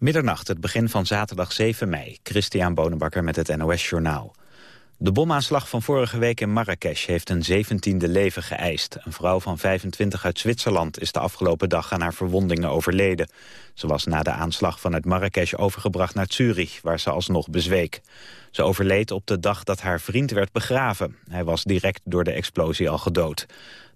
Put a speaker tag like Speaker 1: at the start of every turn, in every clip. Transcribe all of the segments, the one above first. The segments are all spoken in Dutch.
Speaker 1: Middernacht, het begin van zaterdag 7 mei. Christian Bonenbakker met het NOS Journaal. De bomaanslag van vorige week in Marrakesh heeft een zeventiende leven geëist. Een vrouw van 25 uit Zwitserland is de afgelopen dag aan haar verwondingen overleden. Ze was na de aanslag vanuit Marrakesh overgebracht naar Zurich, waar ze alsnog bezweek. Ze overleed op de dag dat haar vriend werd begraven. Hij was direct door de explosie al gedood.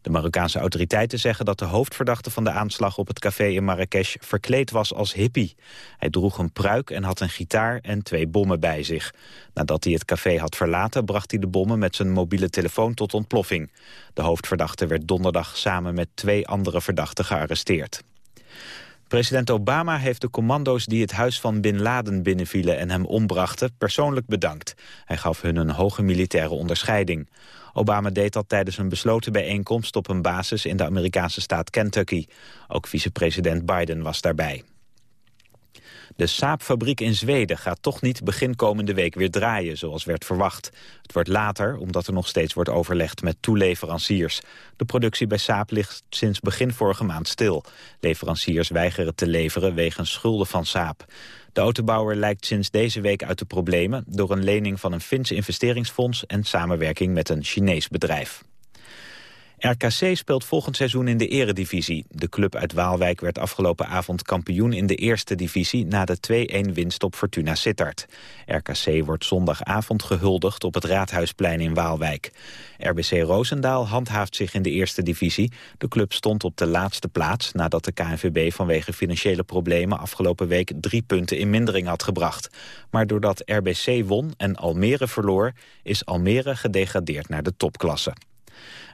Speaker 1: De Marokkaanse autoriteiten zeggen dat de hoofdverdachte van de aanslag op het café in Marrakesh verkleed was als hippie. Hij droeg een pruik en had een gitaar en twee bommen bij zich. Nadat hij het café had verlaten bracht hij de bommen met zijn mobiele telefoon tot ontploffing. De hoofdverdachte werd donderdag samen met twee andere verdachten gearresteerd. President Obama heeft de commando's die het huis van Bin Laden binnenvielen en hem ombrachten persoonlijk bedankt. Hij gaf hun een hoge militaire onderscheiding. Obama deed dat tijdens een besloten bijeenkomst op een basis in de Amerikaanse staat Kentucky. Ook vicepresident Biden was daarbij. De Saab-fabriek in Zweden gaat toch niet begin komende week weer draaien, zoals werd verwacht. Het wordt later, omdat er nog steeds wordt overlegd met toeleveranciers. De productie bij Saab ligt sinds begin vorige maand stil. Leveranciers weigeren te leveren wegens schulden van Saab. De autobouwer lijkt sinds deze week uit de problemen... door een lening van een Fins investeringsfonds... en samenwerking met een Chinees bedrijf. RKC speelt volgend seizoen in de eredivisie. De club uit Waalwijk werd afgelopen avond kampioen in de eerste divisie... na de 2-1 winst op Fortuna Sittard. RKC wordt zondagavond gehuldigd op het Raadhuisplein in Waalwijk. RBC Roosendaal handhaaft zich in de eerste divisie. De club stond op de laatste plaats nadat de KNVB vanwege financiële problemen... afgelopen week drie punten in mindering had gebracht. Maar doordat RBC won en Almere verloor... is Almere gedegradeerd naar de topklasse.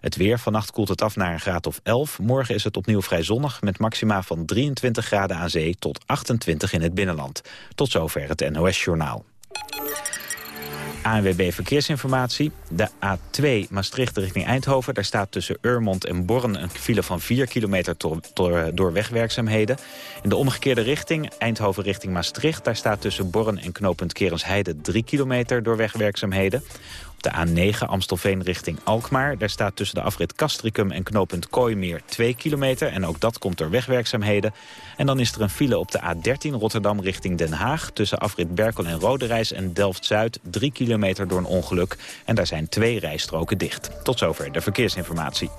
Speaker 1: Het weer, vannacht koelt het af naar een graad of 11. Morgen is het opnieuw vrij zonnig met maxima van 23 graden aan zee tot 28 in het binnenland. Tot zover het NOS-journaal. ANWB Verkeersinformatie. De A2 Maastricht richting Eindhoven. Daar staat tussen Urmond en Born een file van 4 kilometer door wegwerkzaamheden. In de omgekeerde richting, Eindhoven richting Maastricht... daar staat tussen Born en knooppunt Kerensheide 3 kilometer door wegwerkzaamheden. De A9 Amstelveen richting Alkmaar. Daar staat tussen de afrit Castricum en knooppunt Kooimeer 2 kilometer. En ook dat komt door wegwerkzaamheden. En dan is er een file op de A13 Rotterdam richting Den Haag. Tussen afrit Berkel en Roderijs en Delft-Zuid 3 kilometer door een ongeluk. En daar zijn twee rijstroken dicht. Tot zover de verkeersinformatie.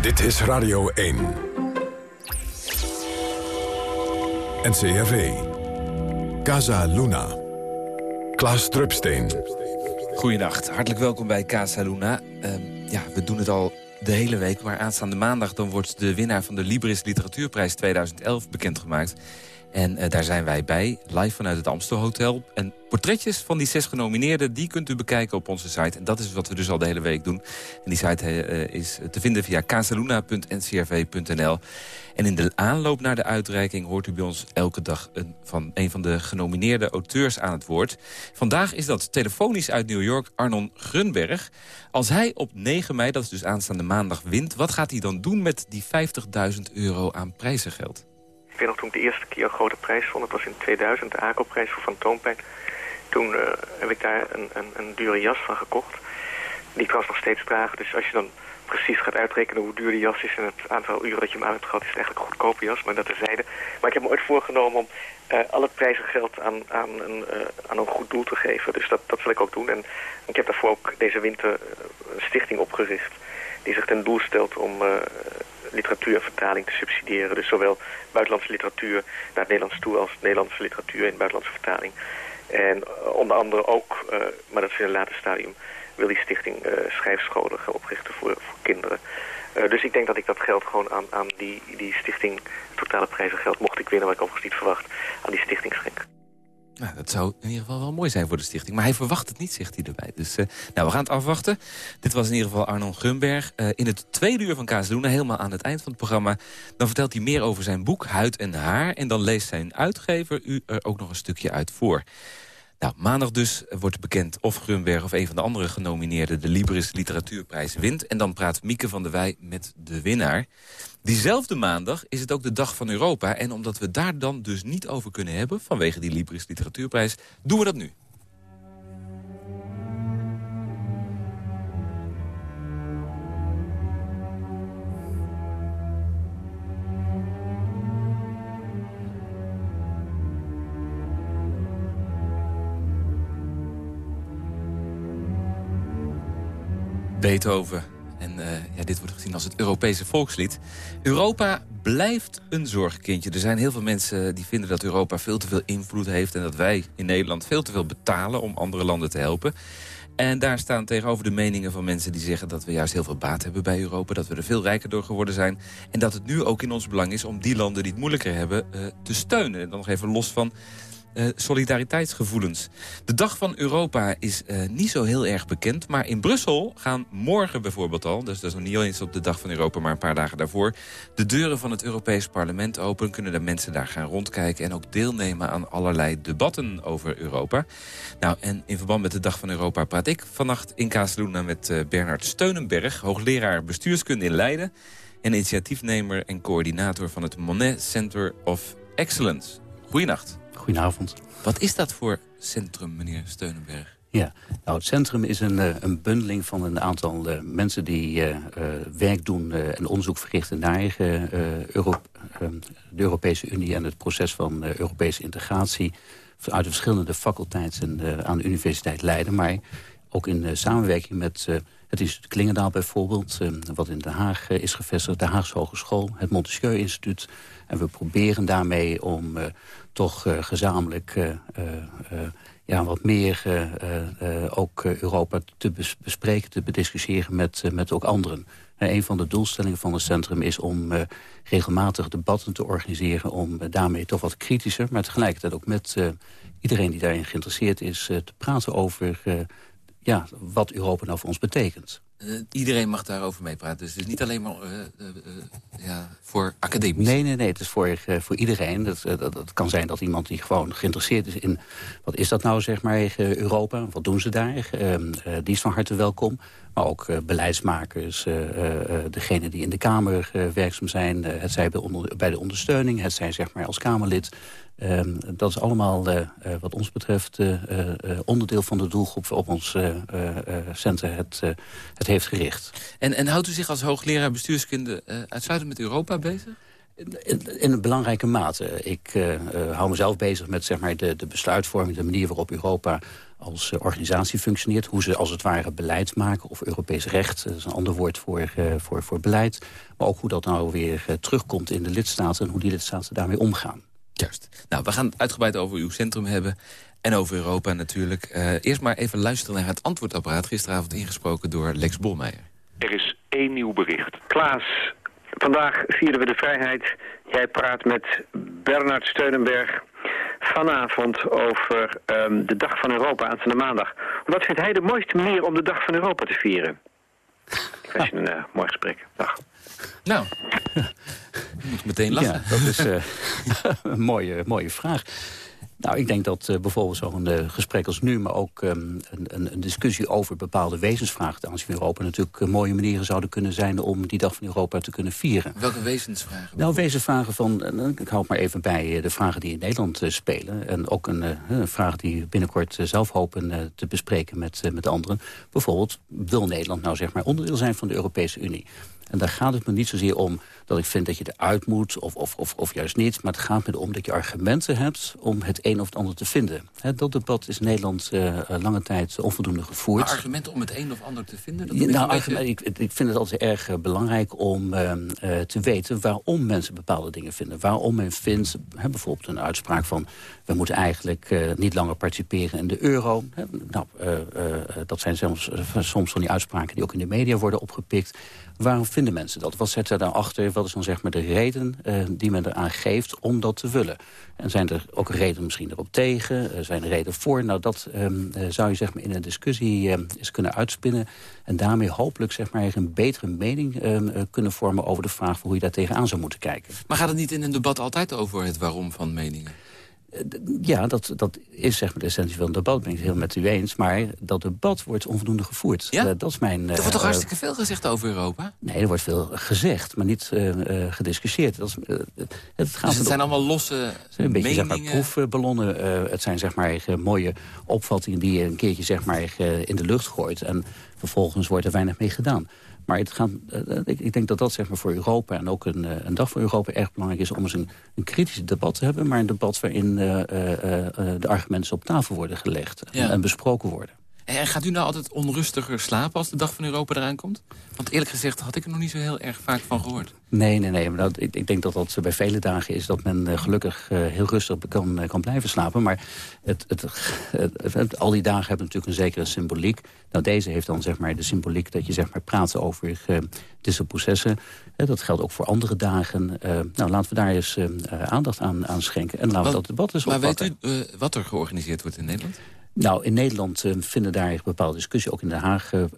Speaker 2: Dit is Radio 1. NCRV. Casa Luna. Klaas Drupsteen.
Speaker 3: Goedenacht, hartelijk welkom bij Casa Luna. Uh, ja, we doen het al de hele week, maar aanstaande maandag... dan wordt de winnaar van de Libris Literatuurprijs 2011 bekendgemaakt. En uh, daar zijn wij bij, live vanuit het Amstelhotel. En portretjes van die zes genomineerden, die kunt u bekijken op onze site. En dat is wat we dus al de hele week doen. En die site uh, is te vinden via casaluna.ncrv.nl. En in de aanloop naar de uitreiking hoort u bij ons elke dag een, van een van de genomineerde auteurs aan het woord. Vandaag is dat telefonisch uit New York Arnon Grunberg. Als hij op 9 mei, dat is dus aanstaande maandag, wint... wat gaat hij dan doen met die 50.000 euro aan prijzengeld?
Speaker 4: Ik weet nog toen ik de eerste keer een grote prijs vond. Dat was in 2000, de ACO-prijs voor Fantoompijn. Toen uh, heb ik daar een, een, een dure jas van gekocht. Die trouwens nog steeds dragen. Dus als je dan precies gaat uitrekenen hoe duur die jas is... en het aantal uren dat je hem aan hebt gehad, is het eigenlijk een goedkope jas. Maar dat terzijde. Maar ik heb me ooit voorgenomen om uh, al het prijzengeld aan, aan, een, uh, aan een goed doel te geven. Dus dat, dat zal ik ook doen. En ik heb daarvoor ook deze winter een stichting opgericht... die zich ten doel stelt om literatuur en vertaling te subsidiëren. Dus zowel buitenlandse literatuur naar het Nederlands toe als Nederlandse literatuur in buitenlandse vertaling. En uh, onder andere ook, uh, maar dat is in een later stadium, wil die stichting uh, schrijfscholen gaan oprichten voor, voor kinderen. dus ik denk dat ik dat geld gewoon aan, aan die, die stichting, totale prijzengeld, mocht ik winnen, wat ik overigens niet verwacht, aan die stichting schenk.
Speaker 3: Nou, dat zou in ieder geval wel mooi zijn voor de stichting. Maar hij verwacht het niet, zegt hij erbij. Dus uh, nou, we gaan het afwachten. Dit was in ieder geval Arnon Grunberg. Uh, in het tweede uur van Kaasdoenen, helemaal aan het eind van het programma... dan vertelt hij meer over zijn boek Huid en Haar. En dan leest zijn uitgever u er ook nog een stukje uit voor. Nou, maandag dus wordt bekend of Grunberg of een van de andere genomineerden... de Libris Literatuurprijs wint. En dan praat Mieke van der Wij met de winnaar. Diezelfde maandag is het ook de Dag van Europa. En omdat we daar dan dus niet over kunnen hebben... vanwege die Libris Literatuurprijs, doen we dat nu. Beethoven. En uh, ja, dit wordt gezien als het Europese volkslied. Europa blijft een zorgkindje. Er zijn heel veel mensen die vinden dat Europa veel te veel invloed heeft... en dat wij in Nederland veel te veel betalen om andere landen te helpen. En daar staan tegenover de meningen van mensen die zeggen... dat we juist heel veel baat hebben bij Europa. Dat we er veel rijker door geworden zijn. En dat het nu ook in ons belang is om die landen die het moeilijker hebben... Uh, te steunen. En dan nog even los van uh, solidariteitsgevoelens. De Dag van Europa is uh, niet zo heel erg bekend. Maar in Brussel gaan morgen bijvoorbeeld al... dus dat is nog niet eens op de Dag van Europa, maar een paar dagen daarvoor... de deuren van het Europees Parlement open. Kunnen de mensen daar gaan rondkijken... en ook deelnemen aan allerlei debatten over Europa. Nou, en in verband met de Dag van Europa praat ik vannacht in Kazeluna... met uh, Bernard Steunenberg, hoogleraar bestuurskunde in Leiden... en initiatiefnemer en coördinator van het Monet Center of Excellence. Goedenacht.
Speaker 5: Goedenavond.
Speaker 3: Wat is dat voor centrum, meneer Steunenberg?
Speaker 5: Ja, nou, het centrum is een, eh, een bundeling van een aantal uh, mensen die uh, werk doen en onderzoek verrichten naar Euro de Europese Unie en het proces van Europese integratie uit de verschillende faculteiten aan de Universiteit Leiden, maar ook in samenwerking met het Instituut Klingendaal bijvoorbeeld, wat in Den Haag is gevestigd, de Haagse Hogeschool, het Montesquieu Instituut. En we proberen daarmee om toch uh, gezamenlijk uh, uh, ja, wat meer ook Europa te bespreken, te bediscussiëren met, met ook anderen. een van de doelstellingen van het centrum is om regelmatig debatten te organiseren... om daarmee toch wat kritischer, maar tegelijkertijd ook met iedereen die daarin geïnteresseerd is... te praten over ja, wat Europa nou voor ons betekent.
Speaker 3: Uh, iedereen mag daarover meepraten. Dus het is niet alleen maar uh, uh, ja, voor academici.
Speaker 5: Nee, nee, nee. Het is voor, voor iedereen. Dat, dat, dat, kan zijn dat iemand die gewoon geïnteresseerd is in... wat is dat nou, zeg maar, Europa? Wat doen ze daar? Die is van harte welkom. Maar ook beleidsmakers, degenen die in de Kamer werkzaam zijn... het zij bij, de ondersteuning, het zij zeg maar als Kamerlid... Um, dat is allemaal, uh, uh, wat ons betreft, uh, onderdeel van de doelgroep... op ons centrum het, het heeft gericht.
Speaker 3: En, en houdt u zich als hoogleraar bestuurskunde uitsluitend met Europa bezig?
Speaker 5: In, in een belangrijke mate. Ik hou mezelf bezig met zeg maar, de, de besluitvorming... de manier waarop Europa als organisatie functioneert. Hoe ze als het ware beleid maken of Europees recht. Dat is een ander woord voor, voor, voor beleid. Maar ook hoe dat nou weer terugkomt in de lidstaten... en hoe die lidstaten daarmee omgaan.
Speaker 3: Juist. Nou, we gaan het uitgebreid over uw centrum hebben. En over Europa natuurlijk. Uh, eerst maar even luisteren naar het antwoordapparaat. Gisteravond ingesproken door Lex Bolmeijer.
Speaker 6: Er is één nieuw bericht. Klaas, vandaag vieren we de vrijheid. Jij praat met Bernard Steunenberg vanavond over um, de Dag van Europa aanstaande maandag. Wat vindt hij de mooiste manier om de Dag van Europa te vieren? Ik wens je een uh, mooi gesprek. Dag.
Speaker 3: Nou, moet meteen lachen.
Speaker 5: Ja, dat is uh, een mooie, mooie vraag. Nou, ik denk dat uh, bijvoorbeeld zo'n uh, gesprek als nu... maar ook um, een, een, discussie over bepaalde wezensvragen... aanzien van Europa natuurlijk uh, mooie manieren zouden kunnen zijn... om die dag van Europa te kunnen vieren.
Speaker 3: Welke wezensvragen?
Speaker 5: Nou, wezensvragen van... ik hou het maar even bij de vragen die in Nederland spelen. En ook een, een, vraag die binnenkort zelf hopen te bespreken met, met anderen. Bijvoorbeeld, wil Nederland nou zeg maar onderdeel zijn van de Europese Unie? En daar gaat het me niet zozeer om dat ik vind dat je eruit moet of, of, of, of juist niet. Maar het gaat me om dat je argumenten hebt om het een of het ander te vinden. dat debat is in Nederland uh, lange tijd onvoldoende gevoerd.
Speaker 3: Maar argumenten om het een of ander te vinden? Dat
Speaker 5: ja, nou, ik, ik, vind het altijd erg uh, belangrijk om uh, te weten waarom mensen bepaalde dingen vinden. Waarom men vindt, bijvoorbeeld een uitspraak van... we moeten eigenlijk niet langer participeren in de euro. nou, dat zijn soms, soms van die uitspraken die ook in de media worden opgepikt. Waarom vinden mensen dat? Wat zet er daarachter? Wat is dan zeg maar de reden uh, die men eraan geeft om dat te willen? En zijn er ook redenen misschien erop tegen? Uh, zijn er redenen voor? Nou, dat um, uh, zou je zeg maar in een discussie eens kunnen uitspinnen. En daarmee hopelijk zeg maar een betere mening ehm, kunnen vormen over de vraag... hoe je daar tegenaan zou moeten kijken.
Speaker 3: Maar gaat het niet in een debat altijd over het waarom van meningen?
Speaker 5: Ja, dat, dat is zeg maar de essentie van het debat, ben ik het heel met u eens. Maar dat debat wordt onvoldoende gevoerd.
Speaker 3: Ja?
Speaker 5: Uh, dat is mijn, uh,
Speaker 3: er wordt toch hartstikke veel gezegd over Europa?
Speaker 5: Nee, er wordt veel gezegd, maar niet uh, gediscussieerd. Dat is,
Speaker 3: het gaat dus het zijn allemaal losse het zijn
Speaker 5: een beetje
Speaker 3: meningen.
Speaker 5: zeg maar, proefballonnen. het zijn zeg maar mooie opvattingen die je een keertje zeg maar, in de lucht gooit. En vervolgens wordt er weinig mee gedaan. Maar het gaat, uh, ik, ik, denk dat dat zeg maar, voor Europa en ook een, uh, een dag voor Europa erg belangrijk is... om eens een, een kritisch debat te hebben, maar een debat waarin de argumenten op tafel worden gelegd ja. en, besproken worden.
Speaker 3: En gaat u nou altijd onrustiger slapen als de dag van Europa eraan komt? Want eerlijk gezegd had ik er nog niet zo heel erg vaak van gehoord.
Speaker 5: Nee, nee, nee. Maar dat, ik, ik, denk dat dat bij vele dagen is dat men uh, gelukkig uh, heel rustig kan, uh, kan blijven slapen. Maar het, het, het, al die dagen hebben natuurlijk een zekere symboliek. Nou, deze heeft dan zeg maar de symboliek dat je zeg maar praat over deze processen. dat geldt ook voor andere dagen. nou, laten we daar eens aandacht aan, aan schenken. En laten we dat debat eens opvatten.
Speaker 3: Maar weet u wat er georganiseerd wordt in Nederland?
Speaker 5: Nou, in Nederland uh, vinden daar bepaalde discussies, ook in Den Haag, uh,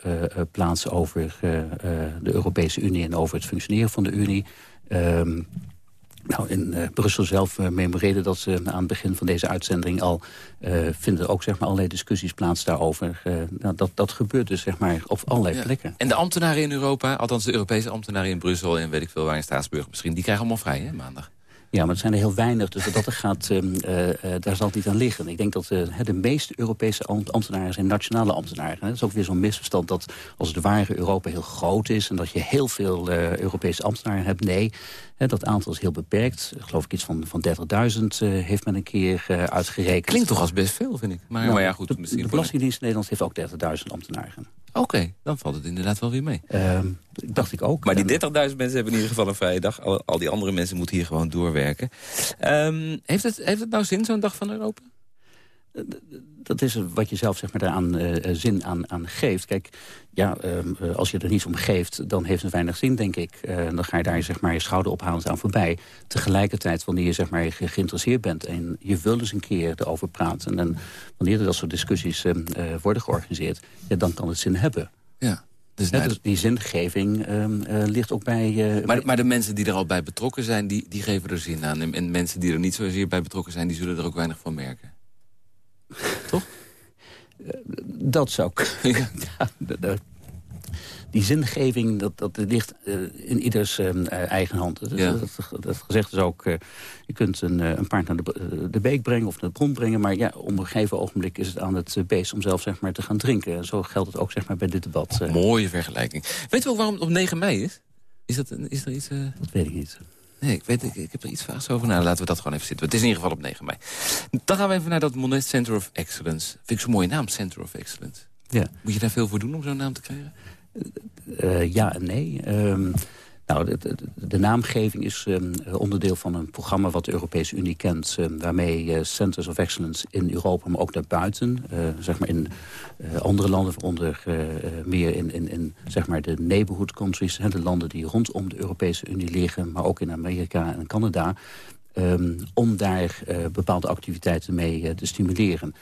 Speaker 5: plaats over de Europese Unie en over het functioneren van de Unie. Um, nou, in Brussel zelf memoreerde dat ze aan het begin van deze uitzending al vinden ook zeg maar, allerlei discussies plaats daarover. nou, dat, dat gebeurt dus zeg maar, op allerlei ja. plekken.
Speaker 3: En de ambtenaren in Europa, althans de Europese ambtenaren in Brussel en weet ik veel waar in Staatsburg misschien, die krijgen allemaal vrij hè, maandag?
Speaker 5: Ja, maar er zijn er heel weinig, dus dat er gaat, uh, uh, daar zal het niet aan liggen. Ik denk dat uh, de meeste Europese ambtenaren zijn nationale ambtenaren. Dat is ook weer zo'n misverstand dat als de ware Europa heel groot is... en dat je heel veel Europese ambtenaren hebt. Nee, dat aantal is heel beperkt. Geloof ik iets van, van 30.000 heeft men een keer uitgerekend.
Speaker 3: Klinkt toch als best veel, vind ik. Maar, nou, maar ja, goed,
Speaker 5: de, de Belastingdienst Nederland heeft ook 30.000 ambtenaren.
Speaker 3: Oké, dan valt het inderdaad wel weer mee.
Speaker 5: Uh, dacht ik ook.
Speaker 3: Maar die 30.000 mensen hebben in ieder geval een vrije dag. Al, al, die andere mensen moeten hier gewoon doorwerken. Um, heeft, het, heeft het nou zin, zo'n dag van Europa?
Speaker 5: Dat is wat je zelf zeg maar, daaraan uh, zin aan, aan geeft. Kijk, ja, uh, als je er niets om geeft, dan heeft het weinig zin, denk ik. Uh, dan ga je daar zeg maar, je schouder ophalen aan voorbij. Tegelijkertijd, wanneer je zeg maar, geïnteresseerd bent... en je wil eens een keer erover praten... en wanneer er dat soort discussies worden georganiseerd... Ja, dan kan het zin hebben.
Speaker 3: Ja.
Speaker 5: Dus, ja, dus die zingeving uh, ligt ook bij... Uh,
Speaker 3: maar, maar de mensen die er al bij betrokken zijn, die, die geven er zin aan. En, en mensen die er niet zozeer bij betrokken zijn, die zullen er ook weinig van merken. Toch?
Speaker 5: Dat zou. Ja, die zingeving, dat, dat ligt uh, in ieders uh, eigen hand. Ja. Dat, dat, gezegd is ook, je kunt een, een paard naar de, de, beek brengen of naar de bron brengen... maar ja, op een gegeven ogenblik is het aan het beest om zelf zeg maar, te gaan drinken. En zo geldt het ook zeg maar, bij dit debat.
Speaker 3: Mooie vergelijking. Weet u ook waarom het op 9 mei is? Is, dat, is er iets...
Speaker 5: Dat weet ik niet.
Speaker 3: Nee, ik, weet, ik, ik heb er iets vaags over. Nou, laten we dat gewoon even zitten. Het is in ieder geval op 9 mei. Dan gaan we even naar dat Monet Center of Excellence. Vind ik zo'n mooie naam, Center of Excellence.
Speaker 5: Ja.
Speaker 3: Moet je daar veel voor doen om zo'n naam te krijgen?
Speaker 5: Uh, ja en nee. Um, nou, de, naamgeving is um, onderdeel van een programma wat de Europese Unie kent... Um, waarmee uh, Centers of Excellence in Europa, maar ook daarbuiten... Uh, zeg maar in andere landen, waaronder meer in, in, in zeg maar de neighborhood countries... de landen die rondom de Europese Unie liggen... maar ook in Amerika en Canada... Um, om daar bepaalde activiteiten mee te stimuleren.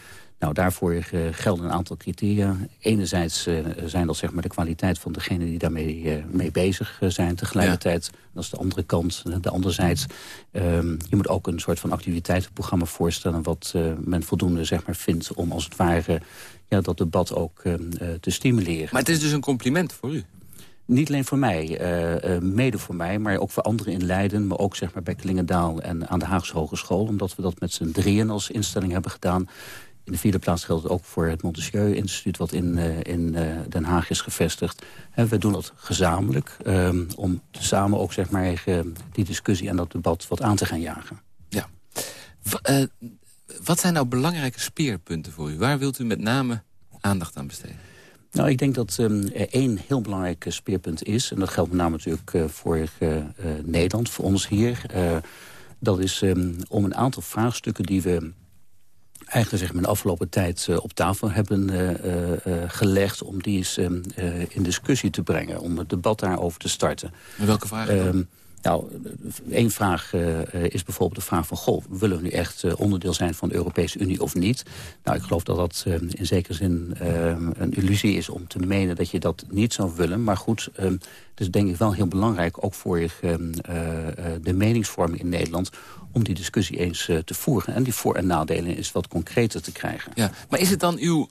Speaker 5: Nou, daarvoor uh, gelden een aantal criteria. Enerzijds uh, zijn dat zeg maar, de kwaliteit van degenen die daarmee uh, mee bezig zijn. Tegelijkertijd, ja. dat is de andere kant, de anderzijds... Um, je moet ook een soort van activiteitenprogramma voorstellen... wat men voldoende zeg maar, vindt om als het ware ja, dat debat ook te stimuleren.
Speaker 3: Maar het is dus een compliment voor u?
Speaker 5: Niet alleen voor mij, uh, mede voor mij, maar ook voor anderen in Leiden... maar ook zeg maar, bij Klingendaal en aan de Haagse Hogeschool... omdat we dat met z'n drieën als instelling hebben gedaan... In de vierde plaats geldt het ook voor het Montesquieu-instituut... wat in, uh, in uh, Den Haag is gevestigd. En we doen dat gezamenlijk um, om samen ook zeg maar, die discussie en dat debat wat aan te gaan jagen.
Speaker 3: Ja. W wat zijn nou belangrijke speerpunten voor u? Waar wilt u met name aandacht aan besteden?
Speaker 5: Nou, ik denk dat um, er één heel belangrijk speerpunt is... en dat geldt met name natuurlijk voor Nederland, voor ons hier... dat is um, om een aantal vraagstukken die we eigenlijk zeg maar, de afgelopen tijd uh, op tafel hebben uh, uh, gelegd... om die eens ehm, in discussie te brengen, om het debat daarover te starten.
Speaker 3: En welke vragen
Speaker 5: nou, één vraag is bijvoorbeeld de vraag van... goh, willen we nu echt onderdeel zijn van de Europese Unie of niet? Nou, ik geloof dat dat in zekere zin een illusie is om te menen... dat je dat niet zou willen. Maar goed, het is denk ik wel heel belangrijk... ook voor de meningsvorming in Nederland om die discussie eens te voeren. En die voor- en nadelen is wat concreter te krijgen.
Speaker 3: Ja, maar is het dan uw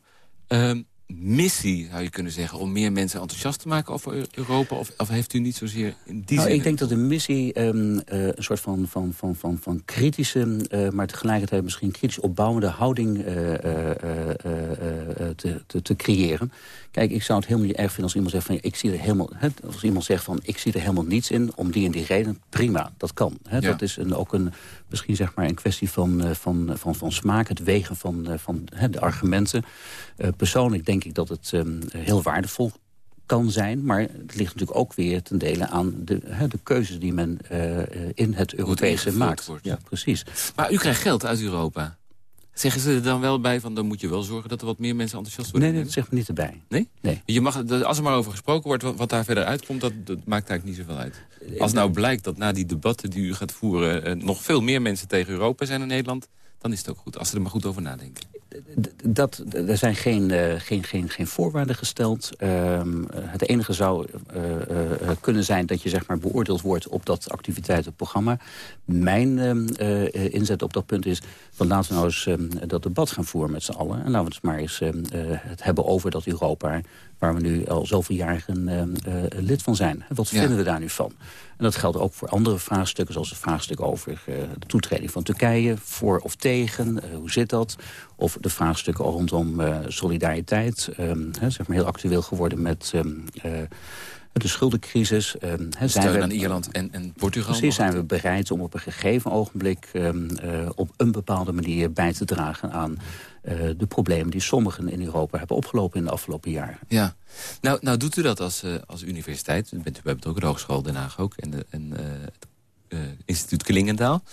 Speaker 3: uh, missie, zou je kunnen zeggen... om meer mensen enthousiast te maken over Europa? Of, of heeft u niet zozeer in die
Speaker 5: nou,
Speaker 3: zin...
Speaker 5: Ik denk dat de missie um, uh, een soort van, van, van, van, van kritische... Uh, maar tegelijkertijd misschien kritisch opbouwende houding te, te, te creëren... Kijk, ik zou het helemaal niet erg vinden als iemand zegt van... ik zie er helemaal, hè, als iemand zegt van ik zie er helemaal niets in... om die en die reden, prima, dat kan. Hè. Ja. Dat is een, ook een, misschien zeg maar een kwestie van, van, van, van smaak... het wegen van, van hè, de argumenten. Uh, persoonlijk denk ik dat het ehm, heel waardevol kan zijn. Maar het ligt natuurlijk ook weer ten dele aan de, de keuzes die men in het Europese maakt.
Speaker 3: Wordt.
Speaker 5: Ja, precies.
Speaker 3: Maar u krijgt geld uit Europa. Zeggen ze er dan wel bij van, dan moet je wel zorgen dat er wat meer mensen enthousiast worden?
Speaker 5: Nee, nee dat zegt niet erbij.
Speaker 3: Nee?
Speaker 5: nee.
Speaker 3: Je mag, als er maar over gesproken wordt, wat, daar verder uitkomt, dat, dat, maakt eigenlijk niet zoveel uit. Als nou blijkt dat na die debatten die u gaat voeren... Eh, nog veel meer mensen tegen Europa zijn in Nederland... dan is het ook goed, als ze er maar goed over nadenken
Speaker 5: dat, er zijn geen, uh, geen, geen, geen voorwaarden gesteld. Ehm, het enige zou uh, uh, kunnen zijn dat je zeg maar, beoordeeld wordt op dat activiteitenprogramma. Mijn ehm, inzet op dat punt is... van laten we nou eens um, dat debat gaan voeren met z'n allen. En laten we het maar eens het hebben over dat Europa waar we nu al zoveel jaren uh, lid van zijn. Wat vinden we daar nu van? En dat geldt ook voor andere vraagstukken, zoals het vraagstuk over uh, de toetreding van Turkije, voor of tegen, hoe zit dat? Of de vraagstukken rondom solidariteit, ehm, zeg maar heel actueel geworden met... Um, de schuldencrisis.
Speaker 3: Um, zijn we, aan Ierland en, en Portugal?
Speaker 5: Precies, zijn we bereid om op een gegeven ogenblik... Um, uh, op een bepaalde manier bij te dragen aan de problemen... die sommigen in Europa hebben opgelopen in de afgelopen jaren.
Speaker 3: Ja, nou, nou doet u dat als, als universiteit. Bent u bij het ook de Hogeschool Den Haag ook... en, de, en het instituut Klingendaal.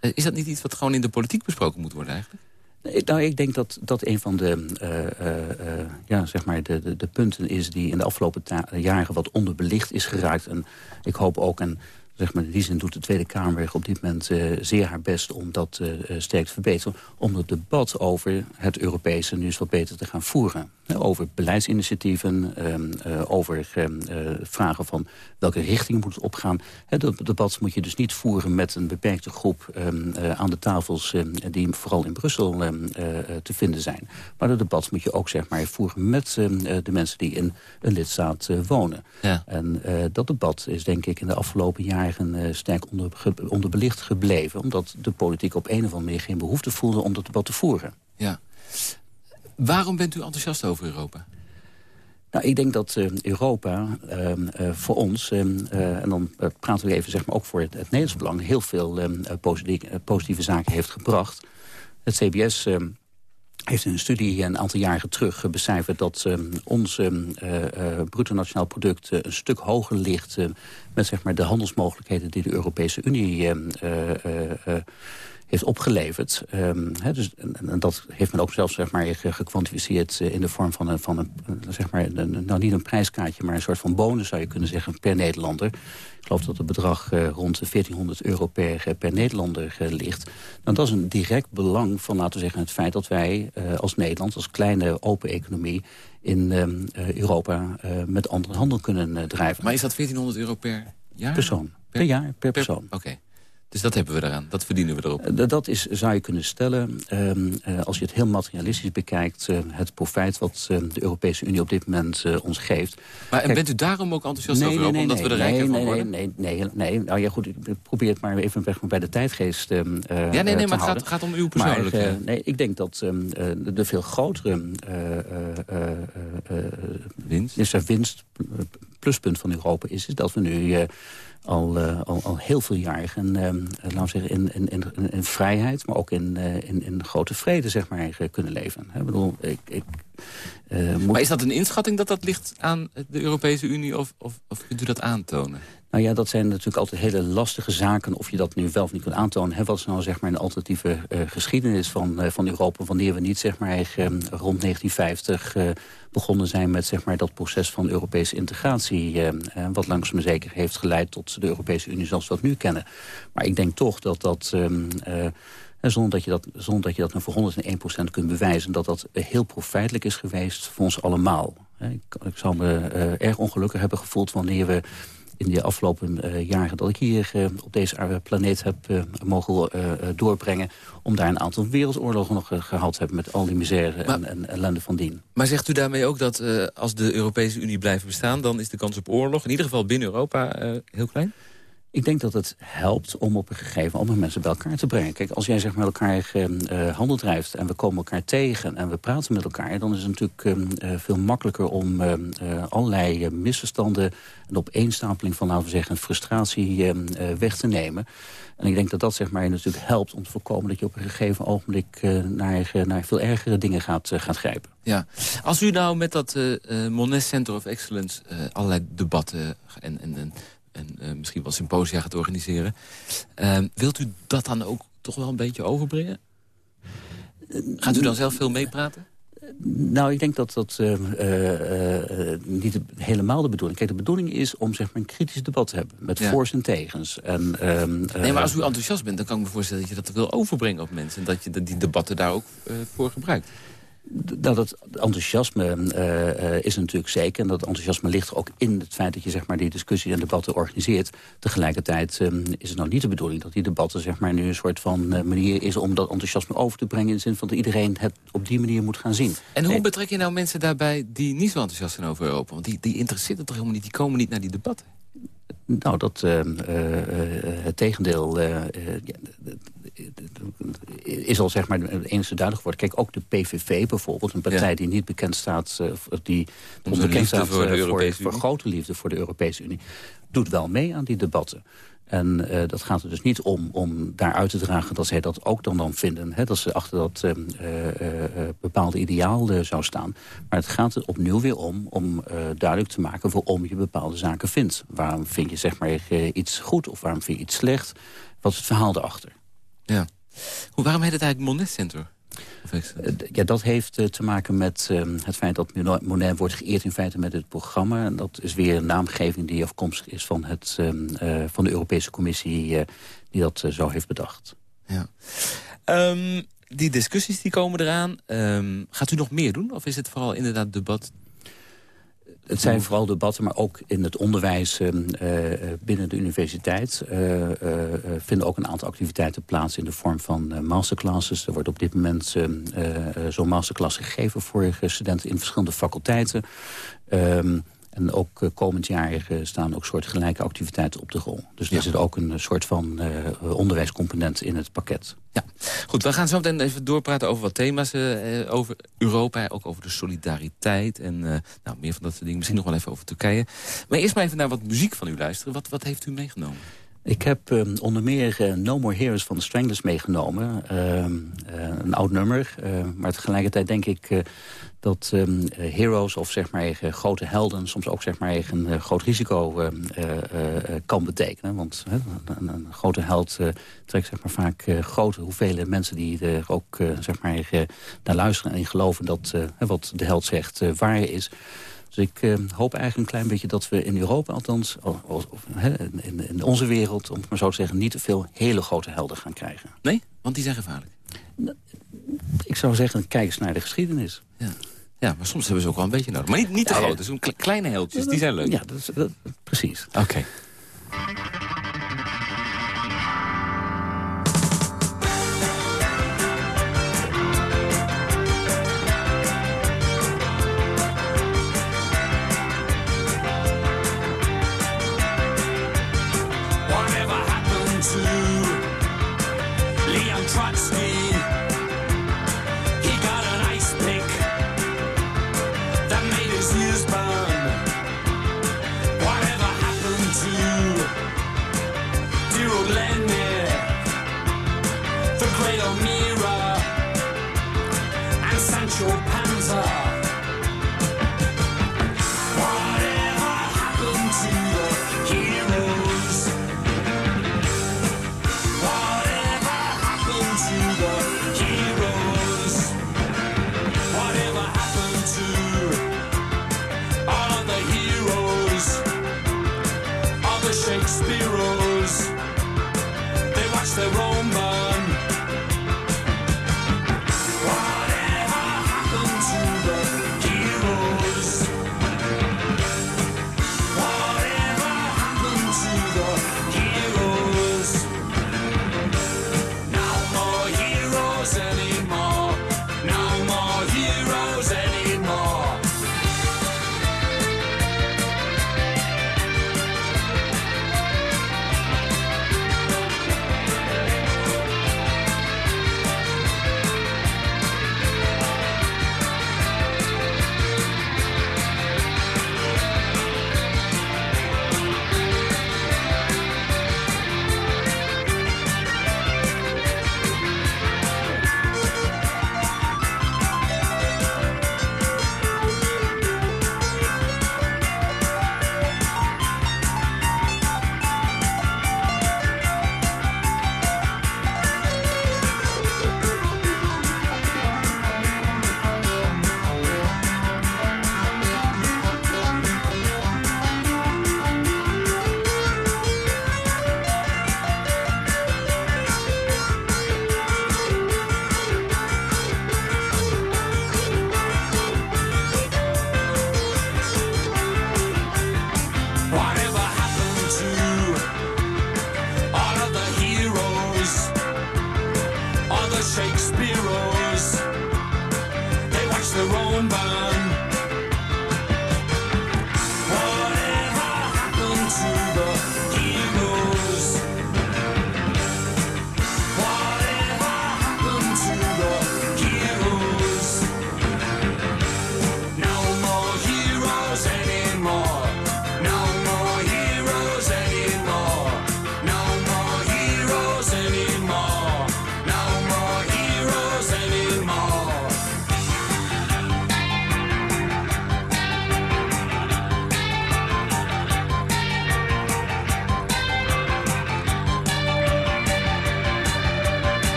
Speaker 3: is dat niet iets wat gewoon in de politiek besproken moet worden eigenlijk?
Speaker 5: Nou, ik denk dat dat een van de, uh, uh, ja, zeg maar de, de, de, punten is... die in de afgelopen jaren wat onderbelicht is geraakt. En ik hoop ook, en zeg maar, in die zin doet de Tweede Kamer op dit moment zeer haar best... om dat sterk te verbeteren. Om het debat over het Europese nu eens wat beter te gaan voeren over beleidsinitiatieven, ehm, eh, over ehm, eh, vragen van welke richting moet het opgaan. dat debat moet je dus niet voeren met een beperkte groep ehm, eh, aan de tafels die vooral in Brussel te vinden zijn. Maar dat debat moet je ook zeg maar, voeren met de mensen die in een lidstaat wonen. Ja. En dat debat is denk ik in de afgelopen jaren sterk onder, onderbelicht gebleven. Omdat de politiek op een of andere manier geen behoefte voelde om dat debat te voeren.
Speaker 3: Ja. Waarom bent u enthousiast over Europa?
Speaker 5: Nou, ik denk dat uh, Europa uh, uh, voor ons, ehm, eh, en dan praten we even zeg maar, ook voor het, het Nederlands belang... heel veel ehm, positieve, positieve, zaken heeft gebracht. Het CBS ehm, heeft in een studie een aantal jaren terug becijferd... dat ons bruto nationaal product een stuk hoger ligt... met zeg maar, de handelsmogelijkheden die de Europese Unie heeft opgeleverd. Um, dus, en, dat heeft men ook zelfs zeg maar, gekwantificeerd eh, in de vorm van, een, van een, zeg maar, een, nou niet een prijskaartje, maar een soort van bonus zou je kunnen zeggen per Nederlander. Ik geloof dat het bedrag uh, rond de 1400 euro per, eh, per Nederlander uh, ligt. Nou, dat is een direct belang van, laten we zeggen, het feit dat wij uh, als Nederland, als kleine open economie, in uh, Europa met andere handel kunnen drijven.
Speaker 3: Maar is dat 1400 euro per jaar?
Speaker 5: Persoon. Per, jaar, per, per persoon.
Speaker 3: Oké. Dus dat hebben we eraan, dat verdienen we erop.
Speaker 5: Uh, dat is, zou je kunnen stellen, um, uh, als je het heel materialistisch bekijkt... Uh, het profijt wat de Europese Unie op dit moment ons geeft.
Speaker 3: Maar en bent u daarom ook enthousiast over Europa, omdat
Speaker 5: nee,
Speaker 3: we er rijker
Speaker 5: nee,
Speaker 3: van
Speaker 5: nee,
Speaker 3: worden?
Speaker 5: Nee, nee, nee, nee. Nou ja, goed, ik probeer het maar even weg bij de tijdgeest
Speaker 3: Ja, nee, nee, maar het gaat, gaat, om uw persoonlijke...
Speaker 5: Maar, nee, ik denk dat um, de veel grotere
Speaker 3: winst?
Speaker 5: Is er winst pluspunt van Europa is, is dat we nu al, uh, al, al, heel veel jaren uh, laten we zeggen, in, in, in, vrijheid... maar ook in, uh, in, in grote vrede zeg maar, kunnen leven. Ik bedoel, ik, ik.
Speaker 3: Maar is dat een inschatting dat dat ligt aan de Europese Unie... of, of, of kunt u dat aantonen?
Speaker 5: Nou ja, dat zijn natuurlijk altijd hele lastige zaken... of je dat nu wel of niet kunt aantonen. Wat is nou zeg maar, een alternatieve uh, geschiedenis van, uh, van Europa... wanneer we niet zeg maar, uh, rond 1950 begonnen zijn met zeg maar, dat proces van Europese integratie... wat langzaam zeker heeft geleid tot de Europese Unie zoals we dat nu kennen. Maar ik denk toch dat dat... Um, zonder dat, je dat, zonder dat je dat nou voor 101% kunt bewijzen... dat dat heel profijtelijk is geweest voor ons allemaal. Ik, ik zou me erg ongelukkig hebben gevoeld wanneer we in de afgelopen uh, jaren dat ik hier uh, op deze planeet heb uh, mogen doorbrengen... om daar een aantal wereldoorlogen nog gehad te hebben... met al die misère en, en, ellende van dien.
Speaker 3: Maar zegt u daarmee ook dat als de Europese Unie blijft bestaan... dan is de kans op oorlog, in ieder geval binnen Europa, heel klein?
Speaker 5: Ik denk dat het helpt om op een gegeven moment mensen bij elkaar te brengen. Kijk, als jij zeg met elkaar uh, handel drijft en we komen elkaar tegen... en we praten met elkaar, dan is het natuurlijk uh, veel makkelijker... om uh, allerlei misverstanden en opeenstapeling van, laten we zeggen... frustratie weg te nemen. En ik denk dat dat zeg maar, natuurlijk helpt om te voorkomen... dat je op een gegeven ogenblik naar, naar veel ergere dingen gaat, gaat grijpen.
Speaker 3: Ja. Als u nou met dat Monet Center of Excellence allerlei debatten... en, en, en en uh, misschien wel symposia gaat organiseren. Uh, wilt u dat dan ook toch wel een beetje overbrengen? Gaat u dan zelf veel meepraten?
Speaker 5: Nou, ik denk dat dat uh, niet helemaal de bedoeling is. Kijk, de bedoeling is om zeg maar, een kritisch debat te hebben. Met ja. voor's en tegens. En,
Speaker 3: ehm, nee, maar als u enthousiast bent, dan kan ik me voorstellen... dat je dat wil overbrengen op mensen. En dat je die debatten daar ook voor gebruikt
Speaker 5: dat het enthousiasme uh, is natuurlijk zeker. En dat enthousiasme ligt ook in het feit dat je zeg maar, die discussie en debatten organiseert. Tegelijkertijd um, is het nou niet de bedoeling dat die debatten zeg maar, nu een soort van uh, manier is om dat enthousiasme over te brengen. In de zin van dat iedereen het op die manier moet gaan zien.
Speaker 3: En hoe betrek je nou mensen daarbij die niet zo enthousiast zijn over Europa? Want die, die interesseert het toch helemaal niet, die komen niet naar die debatten?
Speaker 5: Nou, dat, uh, uh, het tegendeel is al zeg maar het enige duidelijk geworden. Kijk, ook de PVV bijvoorbeeld, een partij die niet bekend staat... die onbekend staat voor, voor, voor grote liefde voor de Europese Unie... doet wel mee aan die debatten. En uh, dat gaat er dus niet om om daar uit te dragen dat zij dat ook dan, dan vinden. Hè, dat ze achter dat uh, uh, bepaalde ideaal zou staan. Maar het gaat er opnieuw weer om om duidelijk te maken waarom je bepaalde zaken vindt. Waarom vind je zeg maar iets goed of waarom vind je iets slecht? Wat is het verhaal erachter?
Speaker 3: Ja. Hoe, waarom heet het eigenlijk Monet Center?
Speaker 5: Eh, ja, dat heeft eh, te maken met ehm, het feit dat Monet wordt geëerd in feite met het programma. En dat is weer een naamgeving die afkomstig is van, het, ehm, eh, van de Europese Commissie die dat zo heeft bedacht.
Speaker 3: Ja. Um, die discussies die komen eraan. gaat u nog meer doen? Of is het vooral inderdaad debat
Speaker 5: het zijn vooral debatten, maar ook in het onderwijs uh, binnen de universiteit... Uh, vinden ook een aantal activiteiten plaats in de vorm van masterclasses. Er wordt op dit moment zo'n masterclass gegeven voor studenten in verschillende faculteiten. Ehm, en ook uh, komend jaar uh, staan ook soortgelijke activiteiten op de rol. Dus er zit ook een uh, soort van onderwijscomponent in het pakket.
Speaker 3: Ja, goed. We gaan zo meteen even doorpraten over wat thema's over Europa. Ook over de solidariteit en nou, meer van dat soort dingen. Misschien nog wel even over Turkije. Maar eerst maar even naar wat muziek van u luisteren. Wat, wat heeft u meegenomen?
Speaker 5: Ik heb um, onder meer No More Heroes van de Stranglers meegenomen. Uh, een oud nummer, maar tegelijkertijd denk ik dat um, heroes of zeg maar grote helden soms ook zeg maar een groot risico kan betekenen. Want een, een, grote held trekt zeg maar, vaak grote hoeveelheden mensen die er ook zeg maar, naar luisteren en geloven dat wat de held zegt waar is. Dus ik hoop eigenlijk een klein beetje dat we in Europa althans, of, of, in, in, onze wereld, om het maar zo te zeggen, niet te veel hele grote helden gaan krijgen.
Speaker 3: Nee? Want die zijn gevaarlijk.
Speaker 5: Ik zou zeggen, kijk eens naar de geschiedenis.
Speaker 3: Ja. Ja, maar soms hebben ze ook wel een beetje nodig. Maar niet, niet te ja, groot, dus kleine heeltjes, die zijn leuk.
Speaker 5: Ja, dat is, dat, precies.
Speaker 3: Oké.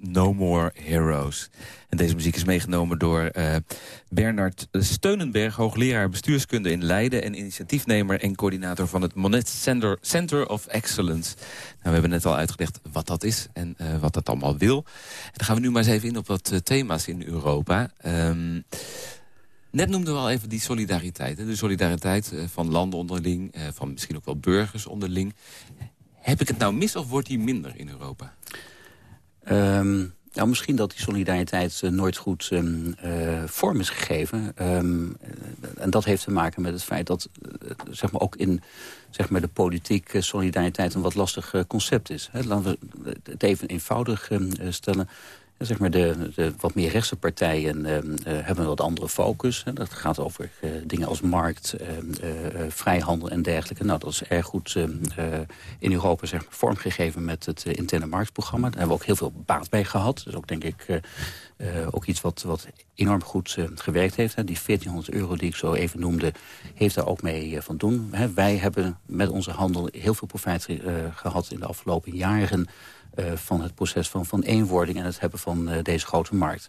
Speaker 3: No More Heroes. En deze muziek is meegenomen door uh, Bernard Steunenberg... hoogleraar bestuurskunde in Leiden... en initiatiefnemer en coördinator van het Monet Center, Center of Excellence. Nou, we hebben net al uitgelegd wat dat is en uh, wat dat allemaal wil. En dan gaan we nu maar eens even in op wat uh, thema's in Europa... Um, Net noemden we al even die solidariteit. Hè? De solidariteit van landen onderling, van misschien ook wel burgers onderling. Heb ik het nou mis of wordt die minder in Europa?
Speaker 5: Um, nou, misschien dat die solidariteit uh, nooit goed um, uh, vorm is gegeven. Um, en dat heeft te maken met het feit dat zeg maar ook in zeg maar de politiek solidariteit een wat lastig concept is. Laten we het even eenvoudig stellen zeg maar de, de, wat meer rechtse partijen uh, hebben een wat andere focus. Dat gaat over uh, dingen als markt, ehm, vrijhandel en dergelijke. Nou, dat is erg goed in Europa zeg maar, vormgegeven met het interne marktprogramma. Daar hebben we ook heel veel baat bij gehad. Dus ook denk ik ook iets wat, wat enorm goed gewerkt heeft. Hè. Die 1400 euro die ik zo even noemde, heeft daar ook mee van doen. Hè. Wij hebben met onze handel heel veel profijt gehad in de afgelopen jaren van het proces van, van eenwording en het hebben van uh, deze grote markt.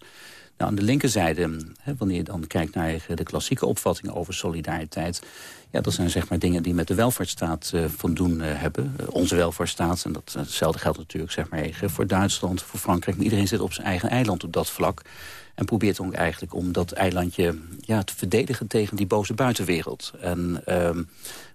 Speaker 5: Nou, aan de linkerzijde, hè, wanneer je dan kijkt naar de klassieke opvattingen over solidariteit... ja, dat zijn zeg maar dingen die met de welvaartsstaat uh, doen hebben. onze welvaartsstaat, en dat, hetzelfde geldt natuurlijk zeg maar, voor Duitsland, voor Frankrijk... maar iedereen zit op zijn eigen eiland op dat vlak. En probeert ook eigenlijk om dat eilandje ja, te verdedigen tegen die boze buitenwereld. En uh,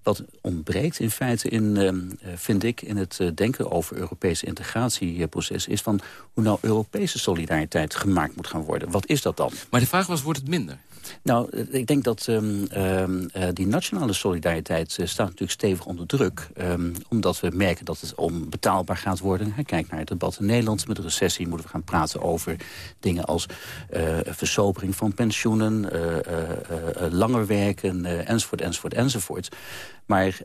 Speaker 5: wat ontbreekt in feite, in, uh, vind ik, in het denken over Europese integratieproces... is van hoe nou Europese solidariteit gemaakt moet gaan worden. Wat is dat dan?
Speaker 3: Maar de vraag was, wordt het minder?
Speaker 5: Nou, eh, ik denk dat um, uh, die nationale solidariteit uh, staat natuurlijk stevig onder druk. Um, omdat we merken dat het onbetaalbaar gaat worden. Kijk naar het debat in Nederland. Met de recessie moeten we gaan praten over dingen als versobering van pensioenen... langer werken, enzovoort, enzovoort, enzovoort. Maar...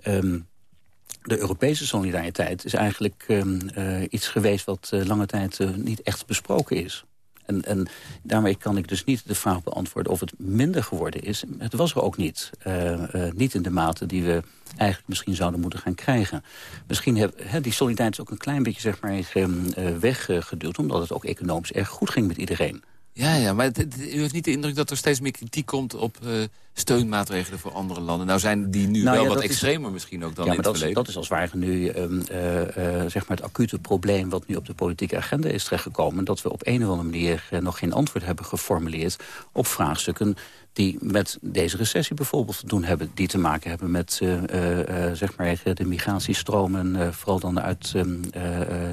Speaker 5: De Europese solidariteit is eigenlijk uh, iets geweest... wat uh, lange tijd uh, niet echt besproken is. En, en daarmee kan ik dus niet de vraag beantwoorden of het minder geworden is. Het was er ook niet. Uh, uh, niet in de mate die we eigenlijk misschien zouden moeten gaan krijgen. Misschien heb, he, die solidariteit ook een klein beetje zeg maar, uh, weggeduwd... omdat het ook economisch erg goed ging met iedereen.
Speaker 3: Ja, ja maar u heeft niet de indruk dat er steeds meer kritiek komt op uh, steunmaatregelen voor andere landen. Nou zijn die nu nou, wel wat extremer misschien ook dan
Speaker 5: ja,
Speaker 3: in
Speaker 5: het
Speaker 3: dat verleden.
Speaker 5: Is, dat is als ware nu um, uh, uh, zeg maar het acute probleem wat nu op de politieke agenda is terechtgekomen. Dat we op een of andere manier nog geen antwoord hebben geformuleerd op vraagstukken die met deze recessie bijvoorbeeld te doen hebben... die te maken hebben met uh, uh, zeg maar de migratiestromen... Uh, vooral dan uit um,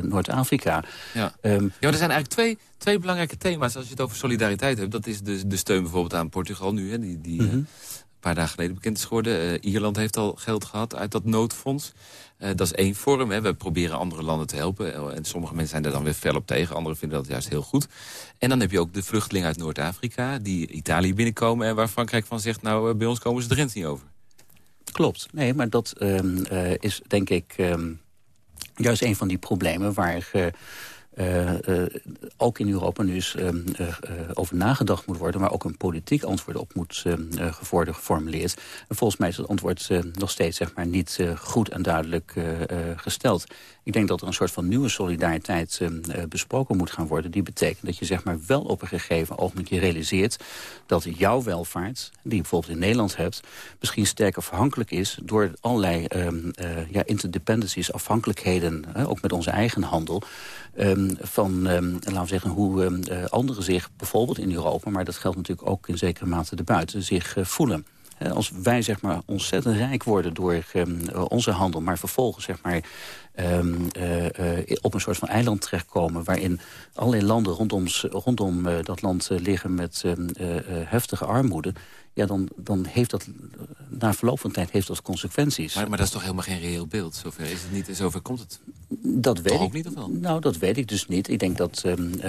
Speaker 5: Noord-Afrika.
Speaker 3: Ja. Um, ja, er zijn eigenlijk twee, twee belangrijke thema's als je het over solidariteit hebt. Dat is de, de steun bijvoorbeeld aan Portugal nu, hè, die, die mm -hmm. een paar dagen geleden bekend is geworden. Ierland heeft al geld gehad uit dat noodfonds. Uh, dat is één vorm. Hè. We proberen andere landen te helpen. Eh, en sommige mensen zijn er dan weer fel op tegen. Anderen vinden dat juist heel goed. En dan heb je ook de vluchtelingen uit Noord-Afrika... die Italië binnenkomen en waar Frankrijk van zegt... nou, uh, bij ons komen ze de grens niet over.
Speaker 5: Klopt. Nee, maar dat uh, is denk ik um, juist een van die problemen... waar uh, uh, ook in Europa nu eens uh, over nagedacht moet worden... maar ook een politiek antwoord op moet worden geformuleerd. En volgens mij is het antwoord nog steeds zeg maar, niet goed en duidelijk gesteld. Ik denk dat er een soort van nieuwe solidariteit besproken moet gaan worden. Die betekent dat je zeg maar, wel op een gegeven ogenblik je realiseert... dat jouw welvaart, die je bijvoorbeeld in Nederland hebt... misschien sterker afhankelijk is door allerlei ja, interdependencies, afhankelijkheden... ook met onze eigen handel... Um, van, um, laten we zeggen, hoe um, uh, anderen zich bijvoorbeeld in Europa... maar dat geldt natuurlijk ook in zekere mate erbuiten, zich uh, voelen. als wij zeg maar, ontzettend rijk worden door onze handel... maar vervolgens zeg maar, um, op een soort van eiland terechtkomen... waarin allerlei landen rondom, rondom dat land liggen met ehm, heftige armoede ja, dan, dan heeft dat na verloop van tijd heeft dat consequenties.
Speaker 3: Maar, maar dat is toch helemaal geen reëel beeld? Zover, is het niet, zover komt het
Speaker 5: dat weet
Speaker 3: toch
Speaker 5: ik,
Speaker 3: ook niet, of wel?
Speaker 5: Nou, dat weet ik dus niet. Ik denk dat um, uh,